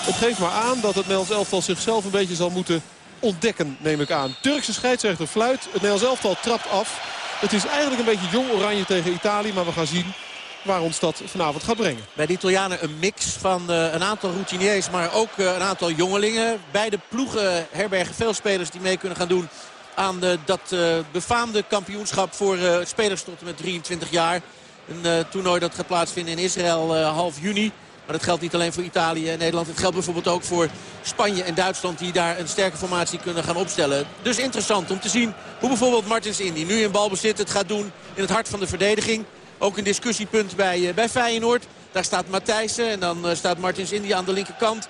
Het geeft maar aan dat het Nederlands elftal zichzelf een beetje zal moeten ontdekken, neem ik aan. Turkse scheidsrechter fluit, het Nederlands elftal trapt af. Het is eigenlijk een beetje jong oranje tegen Italië, maar we gaan zien waar ons dat vanavond gaat brengen. Bij de Italianen een mix van uh, een aantal routiniers, maar ook uh, een aantal jongelingen. Beide ploegen herbergen veel spelers die mee kunnen gaan doen aan uh, dat befaamde kampioenschap voor spelers tot en met 23 jaar. Een toernooi dat gaat plaatsvinden in Israël half juni. Maar dat geldt niet alleen voor Italië en Nederland. Het geldt bijvoorbeeld ook voor Spanje en Duitsland die daar een sterke formatie kunnen gaan opstellen. Dus interessant om te zien hoe bijvoorbeeld Martins Indy nu in balbezit het gaat doen in het hart van de verdediging. Ook een discussiepunt bij, uh, bij Feyenoord. Daar staat Matthijssen en dan uh, staat Martins India aan de linkerkant.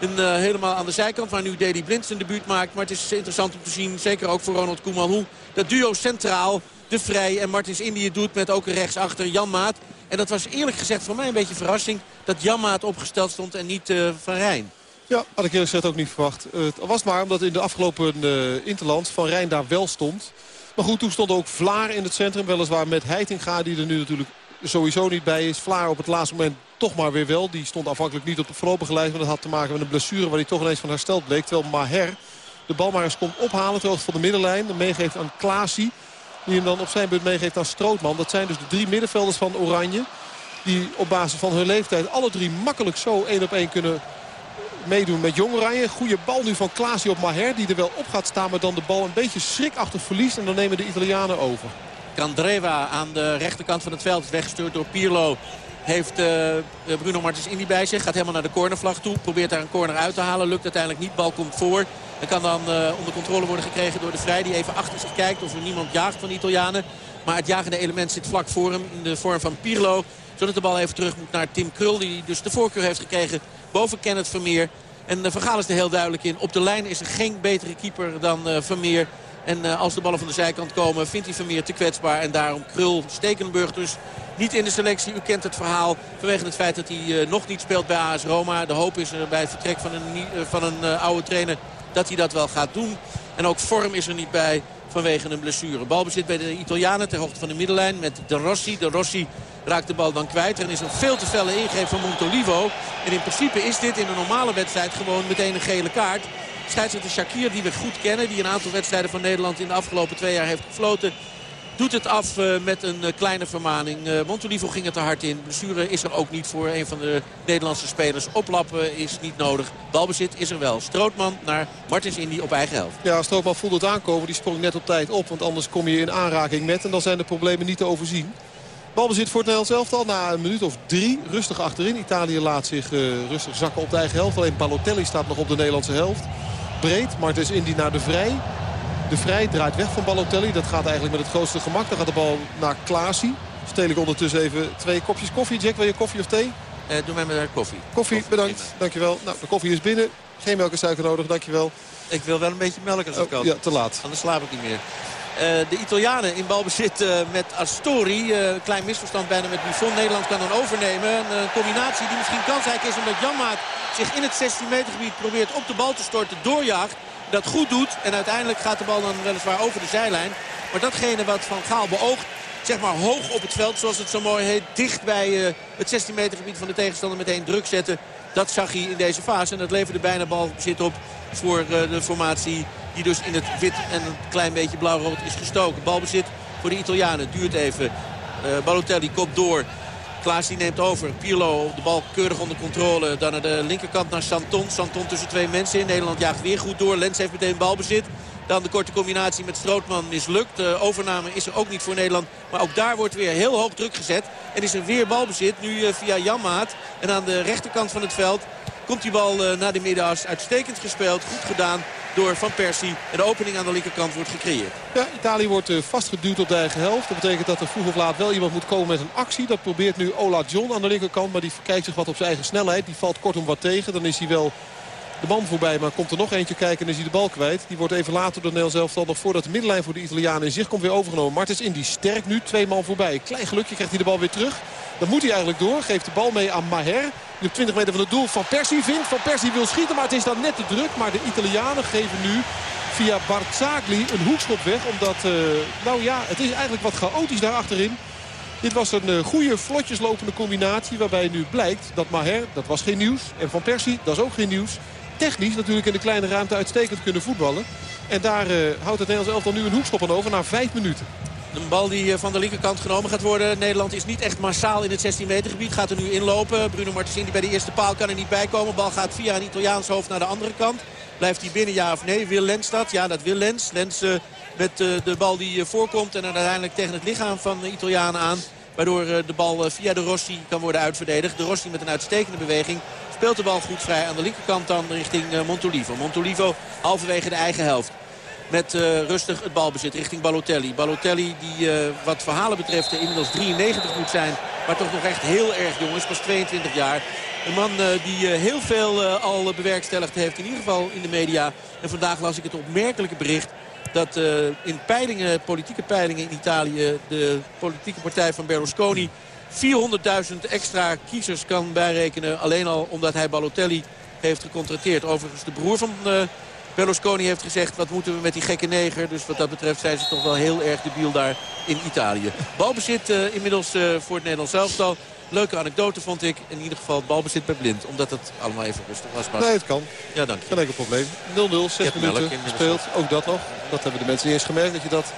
En, uh, helemaal aan de zijkant waar nu Daley Blind zijn debuut maakt. Maar het is interessant om te zien, zeker ook voor Ronald Koeman... hoe dat duo centraal, De Vrij en Martins Indië doet met ook rechtsachter Jan Maat. En dat was eerlijk gezegd voor mij een beetje verrassing... dat Jan Maat opgesteld stond en niet uh, Van Rijn. Ja, had ik eerlijk gezegd ook niet verwacht. Het was maar omdat in de afgelopen Interland Van Rijn daar wel stond. Maar goed, toen stond ook Vlaar in het centrum. Weliswaar met Heitinga, die er nu natuurlijk sowieso niet bij is. Vlaar op het laatste moment toch maar weer wel. Die stond afhankelijk niet op de voorlopige lijst. Maar dat had te maken met een blessure waar hij toch ineens van hersteld bleek. Terwijl Maher de bal maar eens komt ophalen. Terwijl van de middenlijn. En meegeeft aan Klaasie. Die hem dan op zijn beurt meegeeft aan Strootman. Dat zijn dus de drie middenvelders van Oranje. Die op basis van hun leeftijd alle drie makkelijk zo één op één kunnen meedoen met Jong. Goede bal nu van Klaasie op Maher. Die er wel op gaat staan. Maar dan de bal een beetje schrikachtig verliest. En dan nemen de Italianen over. Candreva aan de rechterkant van het veld. Weggestuurd door Pirlo. Heeft uh, Bruno Martens Indi bij zich. Gaat helemaal naar de cornervlag toe. Probeert daar een corner uit te halen. Lukt uiteindelijk niet. Bal komt voor. En kan dan uh, onder controle worden gekregen door de Vrij. Die even achter zich kijkt of er niemand jaagt van de Italianen. Maar het jagende element zit vlak voor hem. In de vorm van Pirlo. Zodat de bal even terug moet naar Tim Krul. Die dus de voorkeur heeft gekregen boven Kenneth Vermeer. En uh, Vergaal is er heel duidelijk in. Op de lijn is er geen betere keeper dan Vermeer. En uh, als de ballen van de zijkant komen vindt hij Vermeer te kwetsbaar. En daarom Krul, Stekenburg dus niet in de selectie. U kent het verhaal vanwege het feit dat hij nog niet speelt bij AS Roma. De hoop is er bij het vertrek van een, van een oude trainer dat hij dat wel gaat doen. En ook vorm is er niet bij vanwege een blessure. Balbezit bij de Italianen ter hoogte van de middenlijn met De Rossi. De Rossi raakt de bal dan kwijt. Er is een veel te felle ingreep van Montolivo. En in principe is dit in een normale wedstrijd gewoon meteen een gele kaart. Scheidsrechter Shakir, die we goed kennen. Die een aantal wedstrijden van Nederland in de afgelopen twee jaar heeft gefloten. Doet het af uh, met een uh, kleine vermaning. Uh, Montolivo ging het te hard in. Blessure is er ook niet voor een van de Nederlandse spelers. Oplappen is niet nodig. Balbezit is er wel. Strootman naar Martins Indy op eigen helft. Ja, Strootman voelde het aankomen. Die sprong net op tijd op. Want anders kom je in aanraking met. En dan zijn de problemen niet te overzien. Balbezit voor het Nederlands elftal na een minuut of drie. Rustig achterin. Italië laat zich rustig zakken op de eigen helft. Alleen Balotelli staat nog op de Nederlandse helft breed. Martens Indy naar de Vrij. De Vrij draait weg van Balotelli. Dat gaat eigenlijk met het grootste gemak. Dan gaat de bal naar Klaasie. Stel ik ondertussen even twee kopjes koffie. Jack, wil je koffie of thee? Uh, doe mij maar koffie. Koffie, bedankt. Dankjewel. Nou, de koffie is binnen. Geen melk en suiker nodig, dankjewel. Ik wil wel een beetje melk als oh, kan. Ja, te laat. Anders slaap ik niet meer. Uh, de Italianen in balbezit uh, met Astori. Uh, klein misverstand bijna met Buffon. Nederland kan dan overnemen. Een combinatie die misschien kansrijk is omdat Janmaat zich in het 16 meter gebied probeert op de bal te storten. Doorjaagt. Dat goed doet. En uiteindelijk gaat de bal dan weliswaar over de zijlijn. Maar datgene wat Van Gaal beoogt. Zeg maar hoog op het veld, zoals het zo mooi heet. Dicht bij het 16 meter gebied van de tegenstander meteen druk zetten. Dat zag hij in deze fase. En dat leverde bijna balzit op voor de formatie die dus in het wit en een klein beetje blauw-rood is gestoken. Balbezit voor de Italianen. Duurt even. Uh, Balotelli kopt door. Klaas die neemt over. Pirlo de bal keurig onder controle. Dan naar de linkerkant naar Santon. Santon tussen twee mensen in. Nederland jaagt weer goed door. Lens heeft meteen balbezit. Dan de korte combinatie met Strootman mislukt. De overname is er ook niet voor Nederland. Maar ook daar wordt weer heel hoog druk gezet. En is er weer balbezit. Nu uh, via Janmaat. En aan de rechterkant van het veld komt die bal uh, naar de middenas. Uitstekend gespeeld. Goed gedaan door Van Persie. En de opening aan de linkerkant wordt gecreëerd. Ja, Italië wordt uh, vastgeduwd op de eigen helft. Dat betekent dat er vroeg of laat wel iemand moet komen met een actie. Dat probeert nu Ola John aan de linkerkant. Maar die verkijkt zich wat op zijn eigen snelheid. Die valt kortom wat tegen. Dan is hij wel de man voorbij. Maar komt er nog eentje kijken en is hij de bal kwijt. Die wordt even later door Nederland zelf nog voordat de middenlijn voor de Italianen in zich komt weer overgenomen. Martens in die sterk nu. Twee man voorbij. Klein gelukje krijgt hij de bal weer terug. Dan moet hij eigenlijk door. Geeft de bal mee aan Maher. Die op 20 meter van het doel van Persie vindt. Van Persie wil schieten, maar het is dan net te druk. Maar de Italianen geven nu via Barzagli een hoekschop weg. Omdat, uh, nou ja, het is eigenlijk wat chaotisch daar achterin. Dit was een uh, goede, vlotjes lopende combinatie. Waarbij nu blijkt dat Maher, dat was geen nieuws. En Van Persie, dat is ook geen nieuws. Technisch natuurlijk in de kleine ruimte uitstekend kunnen voetballen. En daar uh, houdt het Nederlands elftal nu een hoekschop aan over na vijf minuten. Een bal die van de linkerkant genomen gaat worden. Nederland is niet echt massaal in het 16 meter gebied. Gaat er nu inlopen. Bruno Martensini die bij de eerste paal kan er niet bij komen. Bal gaat via een Italiaans hoofd naar de andere kant. Blijft hij binnen ja of nee? Wil Lens dat? Ja, dat wil Lens. Lens uh, met de bal die voorkomt en uiteindelijk tegen het lichaam van de Italianen aan. Waardoor de bal via de Rossi kan worden uitverdedigd. De Rossi met een uitstekende beweging. Speelt de bal goed vrij aan de linkerkant dan richting Montolivo. Montolivo halverwege de eigen helft met uh, rustig het balbezit richting Balotelli. Balotelli die uh, wat verhalen betreft inmiddels 93 moet zijn. Maar toch nog echt heel erg jong is. Pas 22 jaar. Een man die heel veel al bewerkstelligd heeft. In ieder geval in de media. En vandaag las ik het opmerkelijke bericht dat in peilingen, politieke peilingen in Italië... de politieke partij van Berlusconi 400.000 extra kiezers kan bijrekenen. Alleen al omdat hij Balotelli heeft gecontrateerd. Overigens de broer van uh, Berlusconi heeft gezegd... wat moeten we met die gekke neger. Dus wat dat betreft zijn ze toch wel heel erg debiel daar in Italië. Balbezit uh, inmiddels uh, voor het Nederlands elftal. Leuke anekdote vond ik. In ieder geval balbezit bij blind. Omdat het allemaal even rustig was. Nee, het kan. Ja, dank je. Geen enkel probleem. 0-0, 6 minuten gespeeld. Ook dat nog. Dat hebben de mensen eens gemerkt. Dat je dat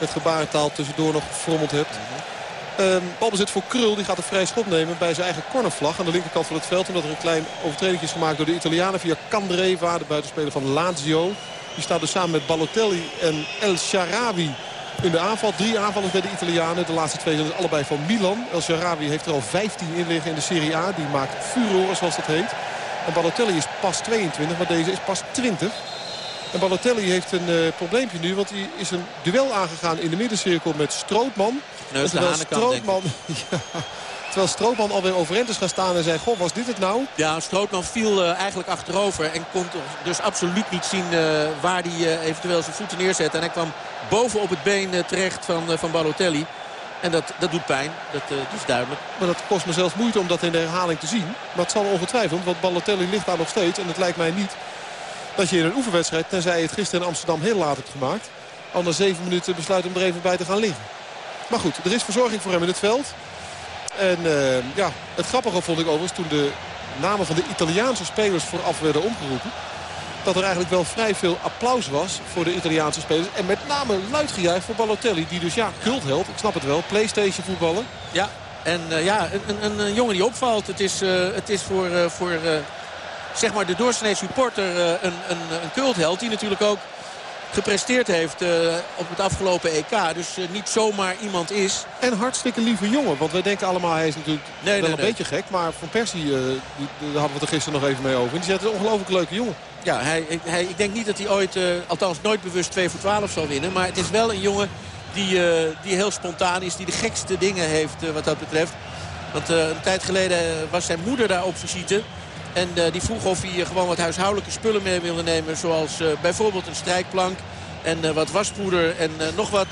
met gebarentaal tussendoor nog frommeld hebt. Mm Um, balbezit voor Krul. Die gaat een vrij schop nemen bij zijn eigen cornervlag. Aan de linkerkant van het veld. Omdat er een klein overtreding is gemaakt door de Italianen. Via Candreva, de buitenspeler van Lazio. Die staat dus samen met Balotelli en El Sharawi in de aanval. Drie aanvallers bij de Italianen. De laatste twee zijn allebei van Milan. El Sharawi heeft er al 15 in liggen in de Serie A. Die maakt furoren zoals dat heet. En Balotelli is pas 22, maar deze is pas 20. En Balotelli heeft een uh, probleempje nu. Want hij is een duel aangegaan in de middencirkel met Strootman. Terwijl Strootman, ja, terwijl Strootman alweer overeind is gaan staan en zei... Goh, was dit het nou? Ja, Strootman viel uh, eigenlijk achterover. En kon dus absoluut niet zien uh, waar hij eventueel zijn voeten neerzet. En hij kwam boven op het been terecht van, van Balotelli. En dat, dat doet pijn, dat, dat, is duidelijk. Maar dat kost me zelfs moeite om dat in de herhaling te zien. Maar het zal ongetwijfeld, want Balotelli ligt daar nog steeds. En het lijkt mij niet dat je in een oefenwedstrijd, tenzij je het gisteren in Amsterdam heel laat hebt gemaakt... na zeven minuten besluit om er even bij te gaan liggen. Maar goed, er is verzorging voor hem in het veld. En uh, ja, het grappige vond ik overigens toen de namen van de Italiaanse spelers vooraf werden omgeroepen. Dat er eigenlijk wel vrij veel applaus was voor de Italiaanse spelers. En met name luid gejuich voor Balotelli. Die dus ja, cultheld, ik snap het wel, Playstation voetballen. Ja, en uh, ja, een, een, een, jongen die opvalt. Het is, uh, het is voor, voor zeg maar de doorsnee supporter een, een, een cultheld. Die natuurlijk ook gepresteerd heeft uh, op het afgelopen EK. Dus uh, niet zomaar iemand is. En hartstikke lieve jongen. Want wij denken allemaal, hij is natuurlijk nee, wel nee, een nee. beetje gek. Maar Van Persie, uh, die, daar hadden we het er gisteren nog even mee over. En die zegt een ongelooflijk leuke jongen. Ja, hij, hij, ik denk niet dat hij ooit, althans nooit bewust 2 voor 12 zal winnen. Maar het is wel een jongen die, die heel spontaan is. Die de gekste dingen heeft wat dat betreft. Want een tijd geleden was zijn moeder daar op visite. En uh, die vroeg of hij gewoon wat huishoudelijke spullen mee wilde nemen. Zoals uh, bijvoorbeeld een strijkplank en wat waspoeder en nog wat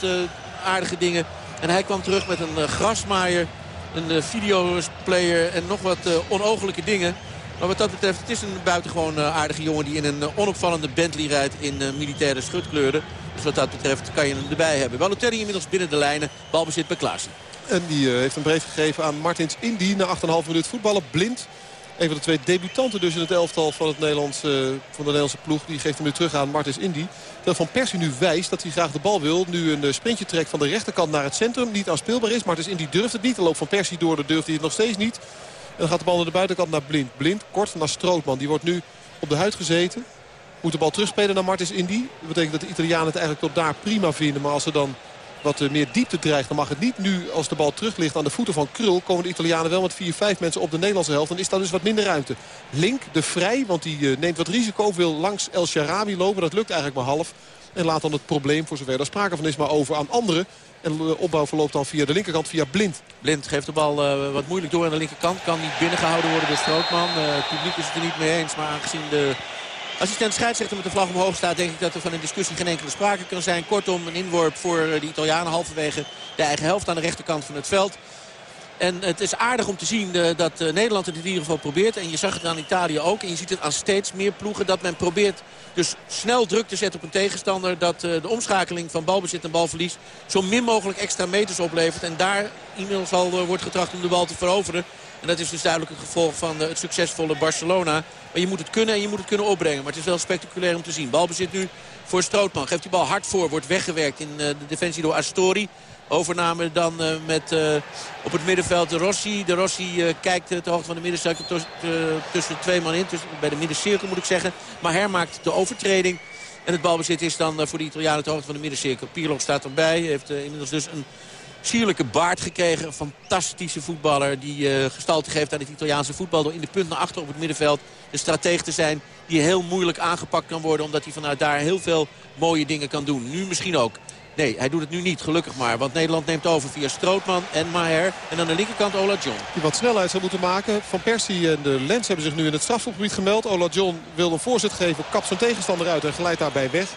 aardige dingen. En hij kwam terug met een grasmaaier, een videosplayer en nog wat onogelijke dingen. Maar wat dat betreft, het is een buitengewoon aardige jongen die in een onopvallende Bentley rijdt in militaire schutkleuren. Dus wat dat betreft kan je hem erbij hebben. Balotelli inmiddels binnen de lijnen, balbezit bij Klaassen. En die heeft een breed gegeven aan Martins Indy na 8,5 minuut voetballen. Blind een van de twee debutanten dus in het elftal van, het Nederlandse, van de Nederlandse ploeg. Die geeft hem nu terug aan Martens Indy. Terwijl Van Persie nu wijst dat hij graag de bal wil. Nu een eh, sprintje trekt van de rechterkant naar het centrum. Niet aanspeelbaar is. Martens Indy durft het niet. Dan loopt Van Persie door. Dan durft hij het nog steeds niet. En dan gaat de bal naar de buitenkant naar Blind. Blind kort naar Strootman. Die wordt nu op de huid gezeten. Moet de bal terugspelen naar Martens Indy. Dat betekent dat de Italianen het eigenlijk tot daar prima vinden. Maar als ze dan wat eh, meer diepte dreigt. Dan mag het niet nu, als de bal terug ligt aan de voeten van Krul... komen de Italianen wel met 4, 5 mensen op de Nederlandse helft. Dan is daar dus wat minder ruimte. Link, de Vrij, want die eh, neemt wat risico. Wil langs El Sharabi lopen. Dat lukt eigenlijk maar half. En laat dan het probleem, voor zover er sprake van is, maar over aan anderen. En de opbouw verloopt dan via de linkerkant, via Blind. Blind geeft de bal uh, wat moeilijk door aan de linkerkant. Kan niet binnengehouden worden door Strootman. Het publiek is het er niet mee eens. Maar aangezien de assistent scheidsrechter met de vlag omhoog staat... denk ik dat er van een discussie geen enkele sprake kan zijn. Kortom, een inworp voor de Italianen halverwege de eigen helft aan de rechterkant van het veld. En het is aardig om te zien uh, dat uh, Nederland het in ieder geval probeert. En je zag het aan Italië ook. En je ziet het aan steeds meer ploegen dat men probeert dus snel druk te zetten op een tegenstander. Dat de omschakeling van balbezit en balverlies zo min mogelijk extra meters oplevert. En daar inmiddels al wordt getracht om de bal te veroveren. En dat is dus duidelijk een gevolg van het succesvolle Barcelona. Maar je moet het kunnen en je moet het kunnen opbrengen. Maar het is wel spectaculair om te zien. Balbezit nu voor Strootman. Geeft die bal hard voor. Wordt weggewerkt in de defensie door Astori. Overname dan uh, met op het middenveld de Rossi. De Rossi kijkt ter hoogte van de middencirkel tussen twee man in. Tussen, bij de middencirkel moet ik zeggen. Maar hermaakt de overtreding. En het balbezit is dan voor de Italianen ter hoogte van de middencirkel. Pirlo staat erbij. Heeft inmiddels dus een sierlijke baard gekregen. Een fantastische voetballer die gestalte geeft aan het Italiaanse voetbal. Door in de punt naar achter op het middenveld een strateeg te zijn. Die heel moeilijk aangepakt kan worden. Omdat hij vanuit daar heel veel mooie dingen kan doen. Nu misschien ook. Nee, hij doet het nu niet, gelukkig maar. Want Nederland neemt over via Strootman en Maher. En aan de linkerkant Ola John. Die wat snelheid zou moeten maken. Van Persie en de Lens hebben zich nu in het strafgebied gemeld. Ola John wil een voorzet geven, kapt zijn tegenstander uit en glijdt daarbij weg.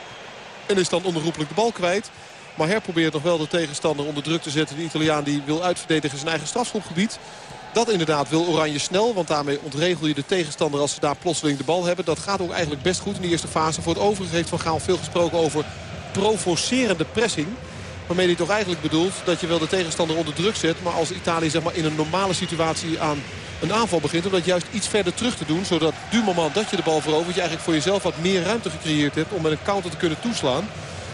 En is dan onherroepelijk de bal kwijt. Maher probeert nog wel de tegenstander onder druk te zetten. De Italiaan die wil uitverdedigen zijn eigen strafschopgebied. Dat inderdaad wil Oranje snel. Want daarmee ontregel je de tegenstander als ze daar plotseling de bal hebben. Dat gaat ook eigenlijk best goed in de eerste fase. Voor het overige heeft Van Gaal veel gesproken over provocerende pressing. Waarmee hij toch eigenlijk bedoelt dat je wel de tegenstander onder druk zet. Maar als Italië zeg maar, in een normale situatie aan een aanval begint. Om dat juist iets verder terug te doen. Zodat du moment dat je de bal verovert. Je eigenlijk voor jezelf wat meer ruimte gecreëerd hebt. Om met een counter te kunnen toeslaan.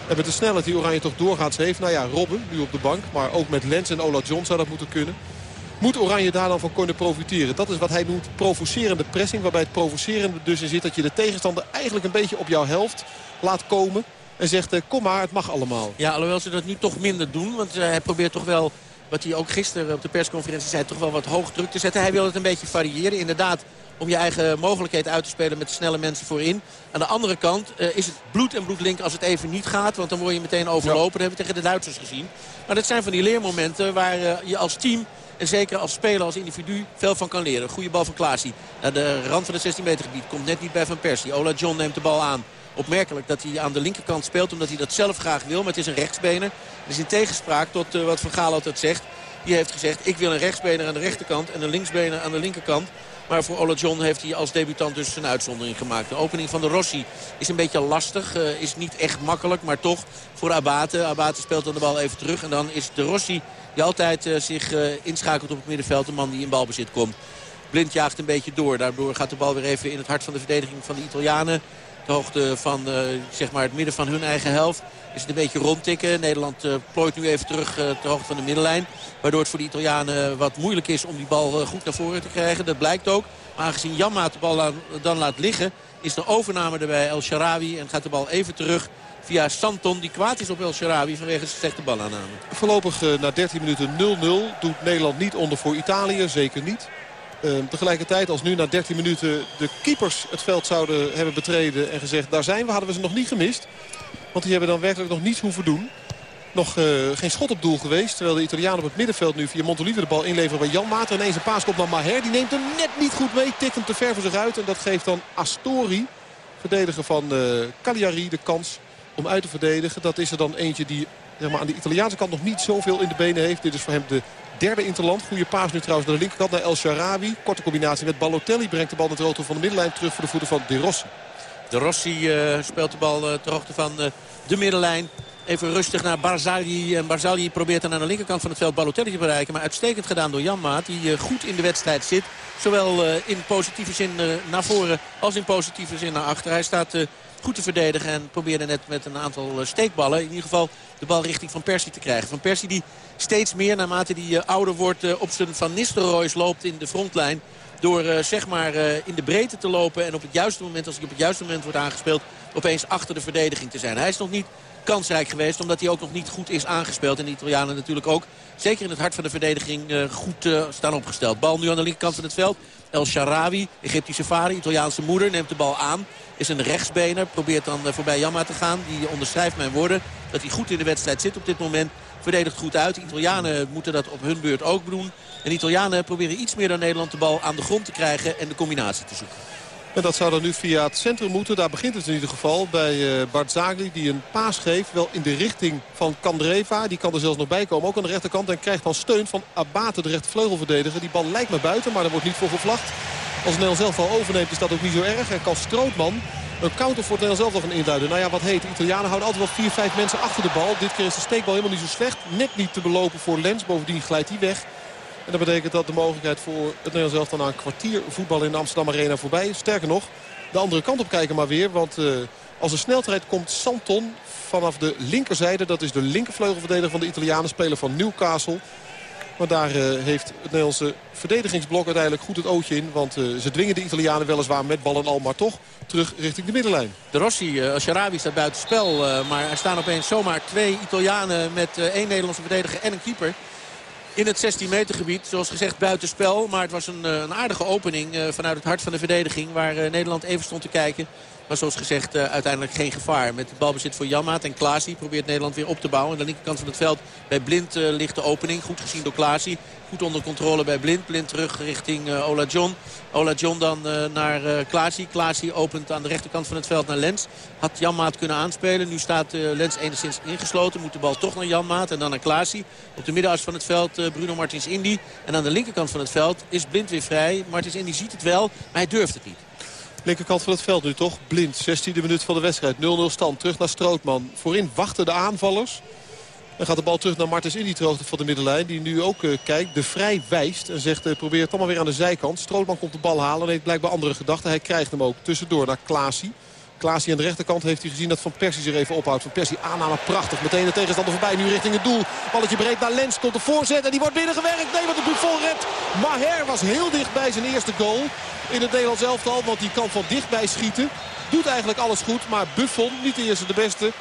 En met de snelheid die Oranje toch doorgaat heeft. Nou ja, Robben nu op de bank. Maar ook met Lens en Ola John zou dat moeten kunnen. Moet Oranje daar dan van kunnen profiteren? Dat is wat hij noemt provocerende pressing. Waarbij het provocerende dus in zit dat je de tegenstander eigenlijk een beetje op jouw helft laat komen. En zegt, eh, kom maar, het mag allemaal. Ja, alhoewel ze dat nu toch minder doen. Want eh, hij probeert toch wel, wat hij ook gisteren op de persconferentie zei... toch wel wat hoog druk te zetten. Hij wil het een beetje variëren. Inderdaad, om je eigen mogelijkheid uit te spelen met snelle mensen voorin. Aan de andere kant uh, is het bloed en bloedlink als het even niet gaat. Want dan word je meteen overlopen. Dat hebben we tegen de Duitsers gezien. Maar dat zijn van die leermomenten waar uh, je als team... En zeker als speler, als individu, veel van kan leren. Goede bal van Klaasie. Naar de rand van het 16 meter gebied. Komt net niet bij Van Persie. Ola John neemt de bal aan. Opmerkelijk dat hij aan de linkerkant speelt. Omdat hij dat zelf graag wil. Maar het is een rechtsbener. Dus in tegenspraak tot uh, wat Van Gaal altijd zegt. Die heeft gezegd, ik wil een rechtsbener aan de rechterkant en een linksbener aan de linkerkant. Maar voor Ola John heeft hij als debutant dus een uitzondering gemaakt. De opening van de Rossi is een beetje lastig. Uh, is niet echt makkelijk, maar toch voor Abate. Abate speelt dan de bal even terug. En dan is de Rossi die altijd uh, zich uh, inschakelt op het middenveld. Een man die in balbezit komt. Blind jaagt een beetje door. Daardoor gaat de bal weer even in het hart van de verdediging van de Italianen. De hoogte van zeg maar het midden van hun eigen helft is het een beetje rondtikken. Nederland uh, plooit nu even terug uh, ter hoogte van de middenlijn. Waardoor het voor de Italianen wat moeilijk is om die bal goed naar voren te krijgen. Dat blijkt ook. Maar aangezien Jamma de bal dan laat liggen... is de overname er bij El Sharawi en gaat de bal even terug via Santon. Die kwaad is op El Sharawi vanwege zijn slechte balaanname. Voorlopig na 13 minuten 0-0 doet Nederland niet onder voor Italië. Zeker niet. Uh, tegelijkertijd als nu na 13 minuten de keepers het veld zouden hebben betreden en gezegd daar zijn we, hadden we ze nog niet gemist. Want die hebben dan werkelijk nog niets hoeven doen. Nog uh, geen schot op doel geweest. Terwijl de Italianen op het middenveld nu via Montolivo de bal inleveren bij Jan Maat. Ineens een paas komt naar Maher. Die neemt hem net niet goed mee. Tikt hem te ver voor zich uit. En dat geeft dan Astori, verdediger van uh, Cagliari, de kans om uit te verdedigen. Dat is er dan eentje die zeg maar, aan de Italiaanse kant nog niet zoveel in de benen heeft. Dit is voor hem de derde interland. Goede paas nu trouwens naar de linkerkant naar El Sharawi. Korte combinatie met Balotelli. Brengt de bal naar de van de middenlijn terug voor de voeten van De Rossi. De Rossi uh, speelt de bal uh, ter hoogte van uh, de middenlijn. Even rustig naar Barzali. En Barzali probeert dan aan de linkerkant van het veld Balotelli te bereiken. Maar uitstekend gedaan door Jan Maat. Die goed in de wedstrijd zit. Zowel in positieve zin naar voren als in positieve zin naar achter. Hij staat goed te verdedigen. En probeerde net met een aantal steekballen in ieder geval de bal richting Van Persie te krijgen. Van Persie die steeds meer naarmate die ouder wordt op zijn Van Nistelrooys loopt in de frontlijn. Door uh, zeg maar uh, in de breedte te lopen en op het juiste moment, als hij op het juiste moment wordt aangespeeld, opeens achter de verdediging te zijn. Hij is nog niet kansrijk geweest, omdat hij ook nog niet goed is aangespeeld. En de Italianen natuurlijk ook, zeker in het hart van de verdediging, uh, goed staan opgesteld. Bal nu aan de linkerkant van het veld. El Sharawi, Egyptische vader, Italiaanse moeder, neemt de bal aan. Is een rechtsbener, probeert dan voorbij Jamma te gaan. Die onderschrijft mijn woorden dat hij goed in de wedstrijd zit op dit moment. Verdedigt goed uit. De Italianen moeten dat op hun beurt ook doen. En de Italianen proberen iets meer dan Nederland de bal aan de grond te krijgen en de combinatie te zoeken. En dat zou dan nu via het centrum moeten. Daar begint het in ieder geval bij uh, Bart Zagli die een paas geeft. Wel in de richting van Kandreva. Die kan er zelfs nog bij komen. Ook aan de rechterkant. En krijgt dan steun van Abate, de rechtervleugelverdediger. Die bal lijkt me buiten, maar er wordt niet voor gevlacht. Als Nederland zelf al overneemt is dat ook niet zo erg. En kan Strootman een counter voor Nederland zelf nog gaan induiden. Nou ja, wat heet. De Italianen houden altijd wel 4, 5 mensen achter de bal. Dit keer is de steekbal helemaal niet zo slecht. Net niet te belopen voor Lens. Bovendien glijdt hij weg. En dat betekent dat de mogelijkheid voor het Nederlands elftal na een kwartier voetbal in de Amsterdam Arena voorbij. Sterker nog, de andere kant op kijken maar weer. Want uh, als er snelheid komt Santon vanaf de linkerzijde. Dat is de linkervleugelverdediger van de Italianen. Speler van Newcastle. Maar daar uh, heeft het Nederlandse verdedigingsblok uiteindelijk goed het ootje in. Want uh, ze dwingen de Italianen weliswaar met bal en al, maar toch terug richting de middenlijn. De Rossi, uh, Sharawi staat buiten spel. maar er staan opeens zomaar twee Italianen met één Nederlandse verdediger en een keeper in het 16 meter gebied. Zoals gezegd buitenspel. Maar het was een, een aardige opening vanuit het hart van de verdediging. Waar Nederland even stond te kijken. Maar zoals gezegd uiteindelijk geen gevaar. Met het balbezit voor Janmaat en Klaasie probeert Nederland weer op te bouwen. Aan de linkerkant van het veld bij Blind ligt de opening. Goed gezien door Klaasie. Goed onder controle bij Blind. Blind terug richting Ola John. Ola John dan naar uh. Klaasie opent aan de rechterkant van het veld naar Lens. Had Janmaat kunnen aanspelen. Nu staat Lens enigszins ingesloten. Moet de bal toch naar Janmaat en dan naar Klaasie. Op de middenas van het veld Bruno Martins Indy. En aan de linkerkant van het veld is Blind weer vrij. Martins Indy ziet het wel, maar hij durft het niet. Linkerkant van het veld nu toch. Blind, 16e minuut van de wedstrijd. 0-0 stand. Terug naar Strootman. Voorin wachten de aanvallers. Dan gaat de bal terug naar Martens Indy ter hoogte van de middenlijn. Die nu ook uh, kijkt, de vrij wijst. En zegt, uh, probeer het allemaal weer aan de zijkant. Strootman komt de bal halen en heeft blijkbaar andere gedachten. Hij krijgt hem ook tussendoor naar Klaasie. Klaasie aan de rechterkant heeft hij gezien dat Van Persie zich even ophoudt. Van Persie aanname prachtig. Meteen de tegenstander voorbij. Nu richting het doel. Balletje breed naar Lens. Komt de voorzet en die wordt binnengewerkt. Nee, wat de Buffon redt. Maher was heel dicht bij zijn eerste goal. In het Nederlands elftal. Want die kan van dichtbij schieten. Doet eigenlijk alles goed. Maar Buffon, niet de eerste de beste.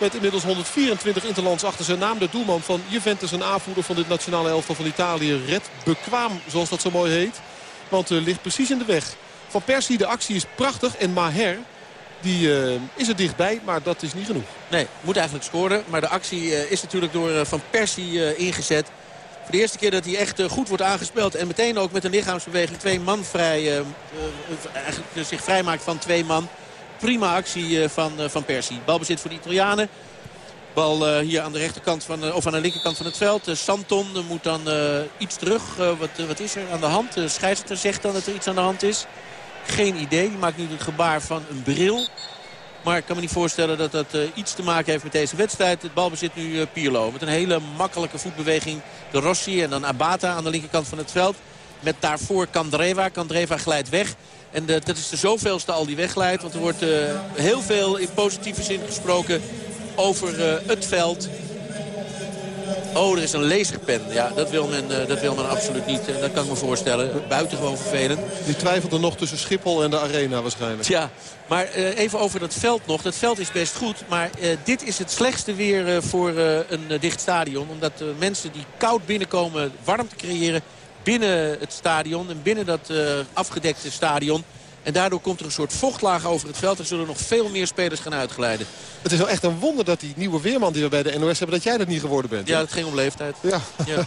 Met inmiddels 124 interlands achter zijn naam. De doelman van Juventus en aanvoerder van dit nationale elftal van Italië. Red bekwaam, zoals dat zo mooi heet. Want uh, ligt precies in de weg. Van Persie, de actie is prachtig. En Maher, die uh, is er dichtbij, maar dat is niet genoeg. Nee, moet eigenlijk scoren. Maar de actie uh, is natuurlijk door Van Persie ingezet. Voor de eerste keer dat hij echt goed wordt aangespeeld. En meteen ook met een lichaamsbeweging twee man vrij, eigenlijk zich vrijmaakt van twee man. Prima actie van, van Persie. Balbezit voor de Italianen. Bal uh, hier aan de rechterkant van, of aan de linkerkant van het veld. Santon moet dan iets terug. wat, wat is er aan de hand? De scheidsrechter zegt dan dat er iets aan de hand is. Geen idee. Die maakt nu het gebaar van een bril. Maar ik kan me niet voorstellen dat dat iets te maken heeft met deze wedstrijd. Het balbezit nu Pierlo. Met een hele makkelijke voetbeweging. De Rossi en dan Abata aan de linkerkant van het veld. Met daarvoor Kandreva. Kandreva glijdt weg. En de, dat is de zoveelste al die wegglijdt. Want er wordt uh, heel veel in positieve zin gesproken over het veld. Oh, er is een laserpen. Ja, dat wil men, uh, dat wil men absoluut niet. Dat kan ik me voorstellen. Buitengewoon vervelend. Die twijfelde nog tussen Schiphol en de arena waarschijnlijk. Ja, maar even over dat veld nog. Dat veld is best goed. Maar dit is het slechtste weer voor een dicht stadion. Omdat mensen die koud binnenkomen warmte creëren binnen het stadion. En binnen dat afgedekte stadion. En daardoor komt er een soort vochtlaag over het veld. Er zullen nog veel meer spelers gaan uitgeleiden. Het is wel echt een wonder dat die nieuwe weerman die we bij de NOS hebben... dat jij dat niet geworden bent. Ja, het ging om leeftijd. Ja. ja.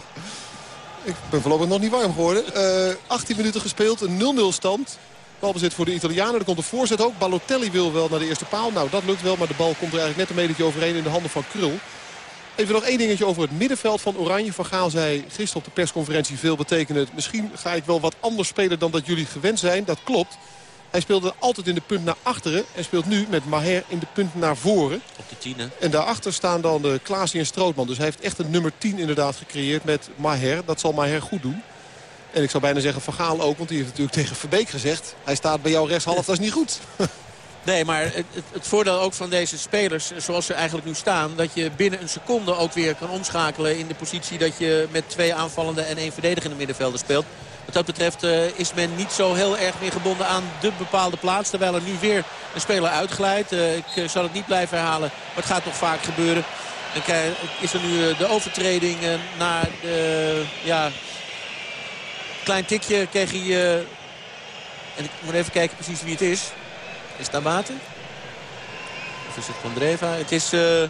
Ik ben voorlopig nog niet warm geworden. Uh, eh, 18 minuten gespeeld, een 0-0 stand. Balbezit voor de Italianen. Er komt een voorzet ook. Balotelli wil wel naar de eerste paal. Nou, dat lukt wel, maar de bal komt er eigenlijk net een metertje overheen in de handen van Krul. Even nog één dingetje over het middenveld van Oranje. Van Gaal zei gisteren op de persconferentie veel betekenen. Misschien ga ik wel wat anders spelen dan dat jullie gewend zijn. Dat klopt. Hij speelde altijd in de punt naar achteren. En speelt nu met Maher in de punt naar voren. Op de tien, hè? En daarachter staan dan de Klaasie en Strootman. Dus hij heeft echt een nummer 10 inderdaad gecreëerd met Maher. Dat zal Maher goed doen. En ik zou bijna zeggen Van Gaal ook. Want die heeft natuurlijk tegen Verbeek gezegd. Hij staat bij jou rechtshalf, dat is niet goed. Nee, maar het, het, voordeel ook van deze spelers, zoals ze eigenlijk nu staan... dat je binnen een seconde ook weer kan omschakelen in de positie... dat je met twee aanvallende en één verdedigende middenvelder speelt. Wat dat betreft uh, is men niet zo heel erg meer gebonden aan de bepaalde plaats. Terwijl er nu weer een speler uitglijdt. Uh, ik zal het niet blijven herhalen, maar het gaat nog vaak gebeuren. En is er nu de overtreding naar de... Ja, klein tikje kreeg hij... en ik moet even kijken precies wie het is. Is het Abate? Of is het Kandreva? Het is uh,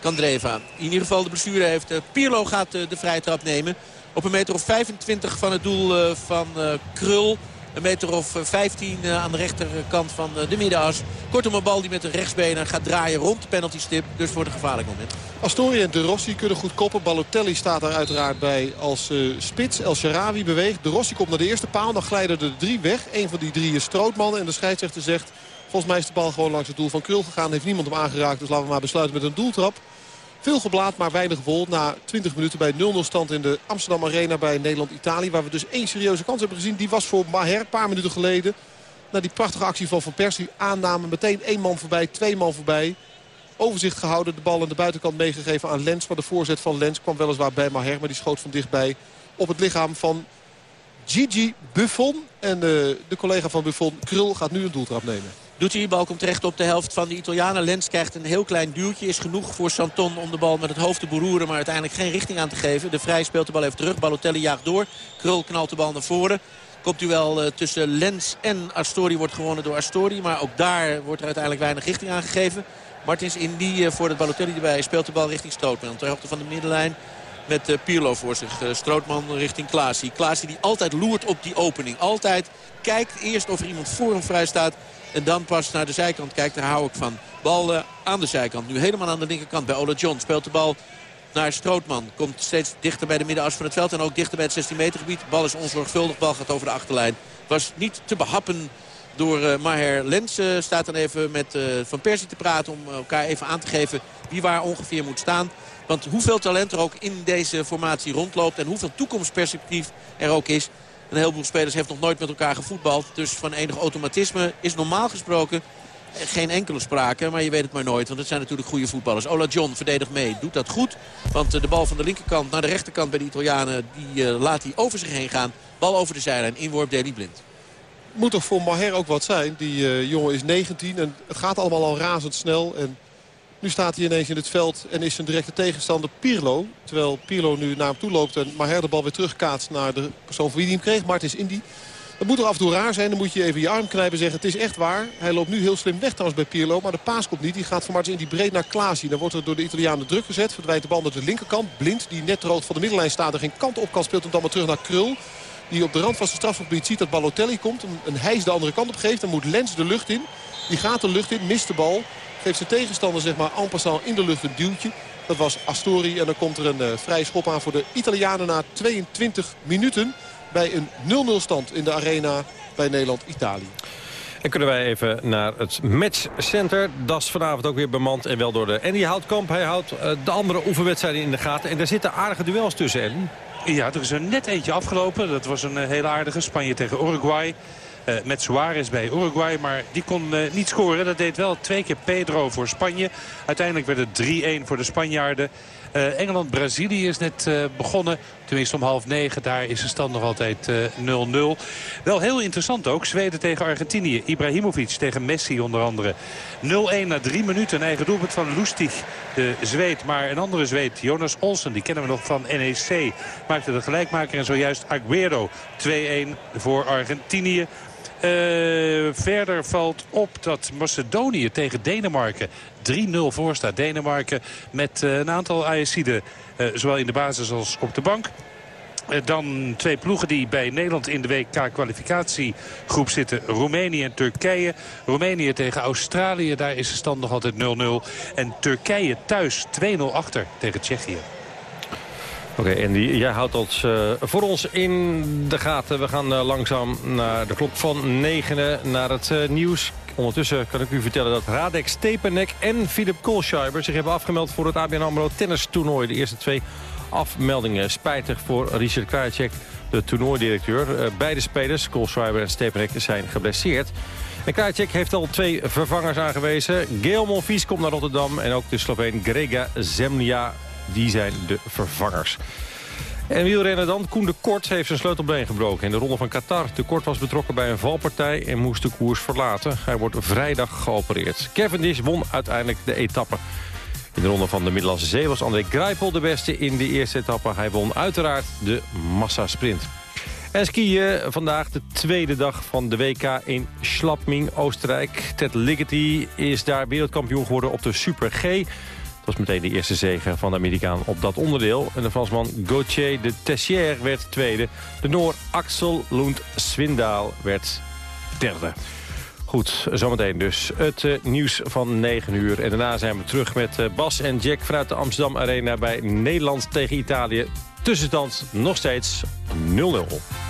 Kandreva. In ieder geval de blessure heeft. Uh, Pirlo gaat uh, de vrije trap nemen. Op een meter of 25 van het doel van Krul. Een meter of 15 aan de rechterkant van de middenas. Kortom een bal die met de rechtsbenen gaat draaien rond de penaltystip. Dus voor een gevaarlijk moment. Astori en De Rossi kunnen goed koppen. Balotelli staat daar uiteraard bij als spits. El Sharawi beweegt. De Rossi komt naar de eerste paal. Dan glijden er drie weg. Een van die drie is Strootman. En de scheidsrechter zegt... Volgens mij is de bal gewoon langs het doel van Krul gegaan. Heeft niemand hem aangeraakt. Dus laten we maar besluiten met een doeltrap. Veel geblaad, maar weinig vol. Na 20 minuten bij 0-0 stand in de Amsterdam Arena bij Nederland-Italië. Waar we dus één serieuze kans hebben gezien. Die was voor Maher een paar minuten geleden. Na die prachtige actie van Van Persie. Aanname meteen één man voorbij, twee man voorbij. Overzicht gehouden, de bal aan de buitenkant meegegeven aan Lens. Maar de voorzet van Lens kwam weliswaar bij Maher. Maar die schoot van dichtbij op het lichaam van Gigi Buffon. En eh, de collega van Buffon, Krul, gaat nu een doeltrap nemen. Doet hij, bal komt terecht op de helft van de Italianen. Lens krijgt een heel klein duwtje. Is genoeg voor Santon om de bal met het hoofd te beroeren. Maar uiteindelijk geen richting aan te geven. De Vrij speelt de bal even terug. Balotelli jaagt door. Krul knalt de bal naar voren Kopduel uh, tussen Lens en Astori wordt gewonnen door Astori. Maar ook daar wordt er uiteindelijk weinig richting aangegeven. Martins Indy uh, voor het Balotelli erbij speelt de bal richting Stootman. Ter hoogte van de middenlijn met uh, Pirlo voor zich. Uh, Strootman richting Klaasie. Klaasie die altijd loert op die opening. Altijd kijkt eerst of er iemand voor hem vrij staat. En dan pas naar de zijkant kijkt. Daar hou ik van. Bal uh, aan de zijkant. Nu helemaal aan de linkerkant bij Ola John. Speelt de bal naar Strootman. Komt steeds dichter bij de middenas van het veld. En ook dichter bij het 16 meter gebied. Bal is onzorgvuldig. Bal gaat over de achterlijn. Was niet te behappen door uh, Maher Lens. Staat dan even met Van Persie te praten. Om elkaar even aan te geven wie waar ongeveer moet staan. Want hoeveel talent er ook in deze formatie rondloopt. En hoeveel toekomstperspectief er ook is. Een heleboel spelers heeft nog nooit met elkaar gevoetbald. Dus van enig automatisme is normaal gesproken geen enkele sprake. Maar je weet het maar nooit, want het zijn natuurlijk goede voetballers. Ola John verdedigt mee, doet dat goed. Want de bal van de linkerkant naar de rechterkant bij de Italianen... die uh, laat hij over zich heen gaan. Bal over de zijlijn, inworp Deli Blind. Moet toch voor Maher ook wat zijn. Die uh, jongen is 19 en het gaat allemaal al razendsnel. En nu staat hij ineens in het veld en is zijn directe tegenstander Pirlo. Terwijl Pirlo nu naar hem toe loopt en Maher de bal weer terugkaatst naar de persoon voor wie hij hem kreeg. Martins Indy. Dat moet er af en toe raar zijn. Dan moet je even je arm knijpen en zeggen het is echt waar. Hij loopt nu heel slim weg trouwens bij Pirlo. Maar de paas komt niet. Die gaat van Martins Indy breed naar Klaasie. Dan wordt er door de Italianen druk gezet. Verdwijnt de bal naar de linkerkant. Blind die net rood van de middenlijn staat. Er geen kant op kan speelt hem dan maar terug naar Krul. Die op de rand van zijn strafgebied ziet dat Balotelli komt. Een hijs de andere kant op geeft. Dan moet Lens de lucht in. Die gaat de lucht in, mist de bal. Geeft zijn tegenstander zeg maar en passant in de lucht een duwtje. Dat was Astori. En dan komt er een uh, vrije schop aan voor de Italianen na 22 minuten. Bij een 0-0 stand in de arena bij Nederland-Italië. En kunnen wij even naar het matchcenter. Dat is vanavond ook weer bemand en wel door de Andy Houtkamp. Hij houdt uh, de andere oefenwedstrijden in de gaten. En daar zitten aardige duels tussen, Andy. Ja, er is er net eentje afgelopen. Dat was een uh, hele aardige. Spanje tegen Uruguay. Uh, met Suarez bij Uruguay. Maar die kon uh, niet scoren. Dat deed wel twee keer Pedro voor Spanje. Uiteindelijk werd het 3-1 voor de Spanjaarden. Uh, Engeland-Brazilië is net begonnen. Tenminste om half negen. Daar is de stand nog altijd 0-0. Wel heel interessant ook. Zweden tegen Argentinië. Ibrahimovic tegen Messi onder andere. 0-1 na drie minuten. Een eigen doelpunt van Lustig, de Zweed. Maar een andere Zweed, Jonas Olsen, die kennen we nog van NEC. Maakte de gelijkmaker en zojuist Aguero. 2-1 voor Argentinië. Uh, verder valt op dat Macedonië tegen Denemarken 3-0 voor staat. Denemarken met uh, een aantal Ajaxiden, uh, zowel in de basis als op de bank. Dan twee ploegen die bij Nederland in de WK-kwalificatiegroep zitten. Roemenië en Turkije. Roemenië tegen Australië, daar is de stand nog altijd 0-0. En Turkije thuis 2-0 achter tegen Tsjechië. Oké, okay, Andy, jij houdt ons uh, voor ons in de gaten. We gaan uh, langzaam naar de klok van negenen, naar het uh, nieuws. Ondertussen kan ik u vertellen dat Radek Stepanek en Filip Koolschreiber... zich hebben afgemeld voor het ABN AMRO tennistoernooi. De eerste twee afmeldingen. Spijtig voor Richard Krajicek, de toernooidirecteur. beide spelers, Koolschreiber en Stepanek, zijn geblesseerd. En Krajicek heeft al twee vervangers aangewezen. Gail Monfils komt naar Rotterdam en ook de Sloveen Grega Zemlja die zijn de vervangers. En wielrenner dan, Koen de Kort heeft zijn sleutelbeen gebroken in de ronde van Qatar. De Kort was betrokken bij een valpartij en moest de koers verlaten. Hij wordt vrijdag geopereerd. Cavendish won uiteindelijk de etappe. In de ronde van de Middellandse Zee was André Greipel de beste in de eerste etappe. Hij won uiteraard de massasprint. En skiën vandaag de tweede dag van de WK in Schlappming, Oostenrijk. Ted Ligety is daar wereldkampioen geworden op de Super G. Was meteen de eerste zege van de Amerikaan op dat onderdeel. En de Fransman Gauthier de Tessier werd tweede. De Noor Axel Lund Swindaal werd derde. Goed, zometeen dus het uh, nieuws van 9 uur. En daarna zijn we terug met uh, Bas en Jack vanuit de Amsterdam Arena... bij Nederland tegen Italië. Tussenstand nog steeds 0-0.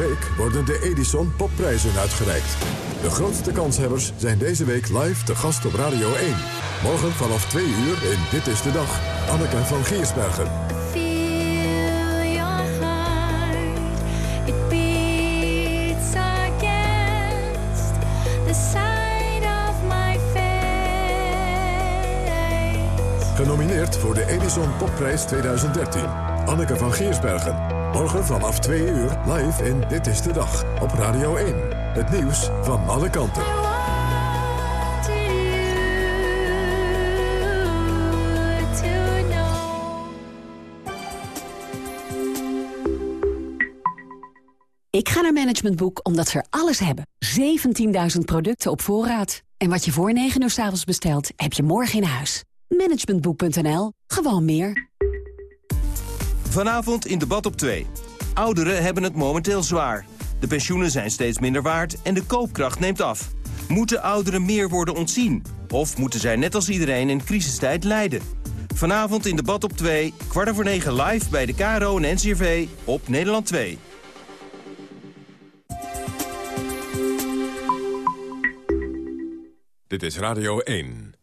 Week worden de Edison Popprijzen uitgereikt. De grootste kanshebbers zijn deze week live te gast op Radio 1. Morgen vanaf 2 uur in Dit is de Dag. Anneke van Giersbergen. Voor de Edison Popprijs 2013. Anneke van Geersbergen. Morgen vanaf 2 uur live in Dit is de Dag op Radio 1. Het nieuws van alle kanten. Ik ga naar Management Boek omdat ze er alles hebben. 17.000 producten op voorraad. En wat je voor 9 uur s avonds bestelt, heb je morgen in huis. Managementboek.nl. Gewoon meer. Vanavond in debat op 2. Ouderen hebben het momenteel zwaar. De pensioenen zijn steeds minder waard en de koopkracht neemt af. Moeten ouderen meer worden ontzien? Of moeten zij net als iedereen in crisistijd lijden? Vanavond in debat op 2, kwart over 9 live bij de KRO en NCRV op Nederland 2. Dit is Radio 1.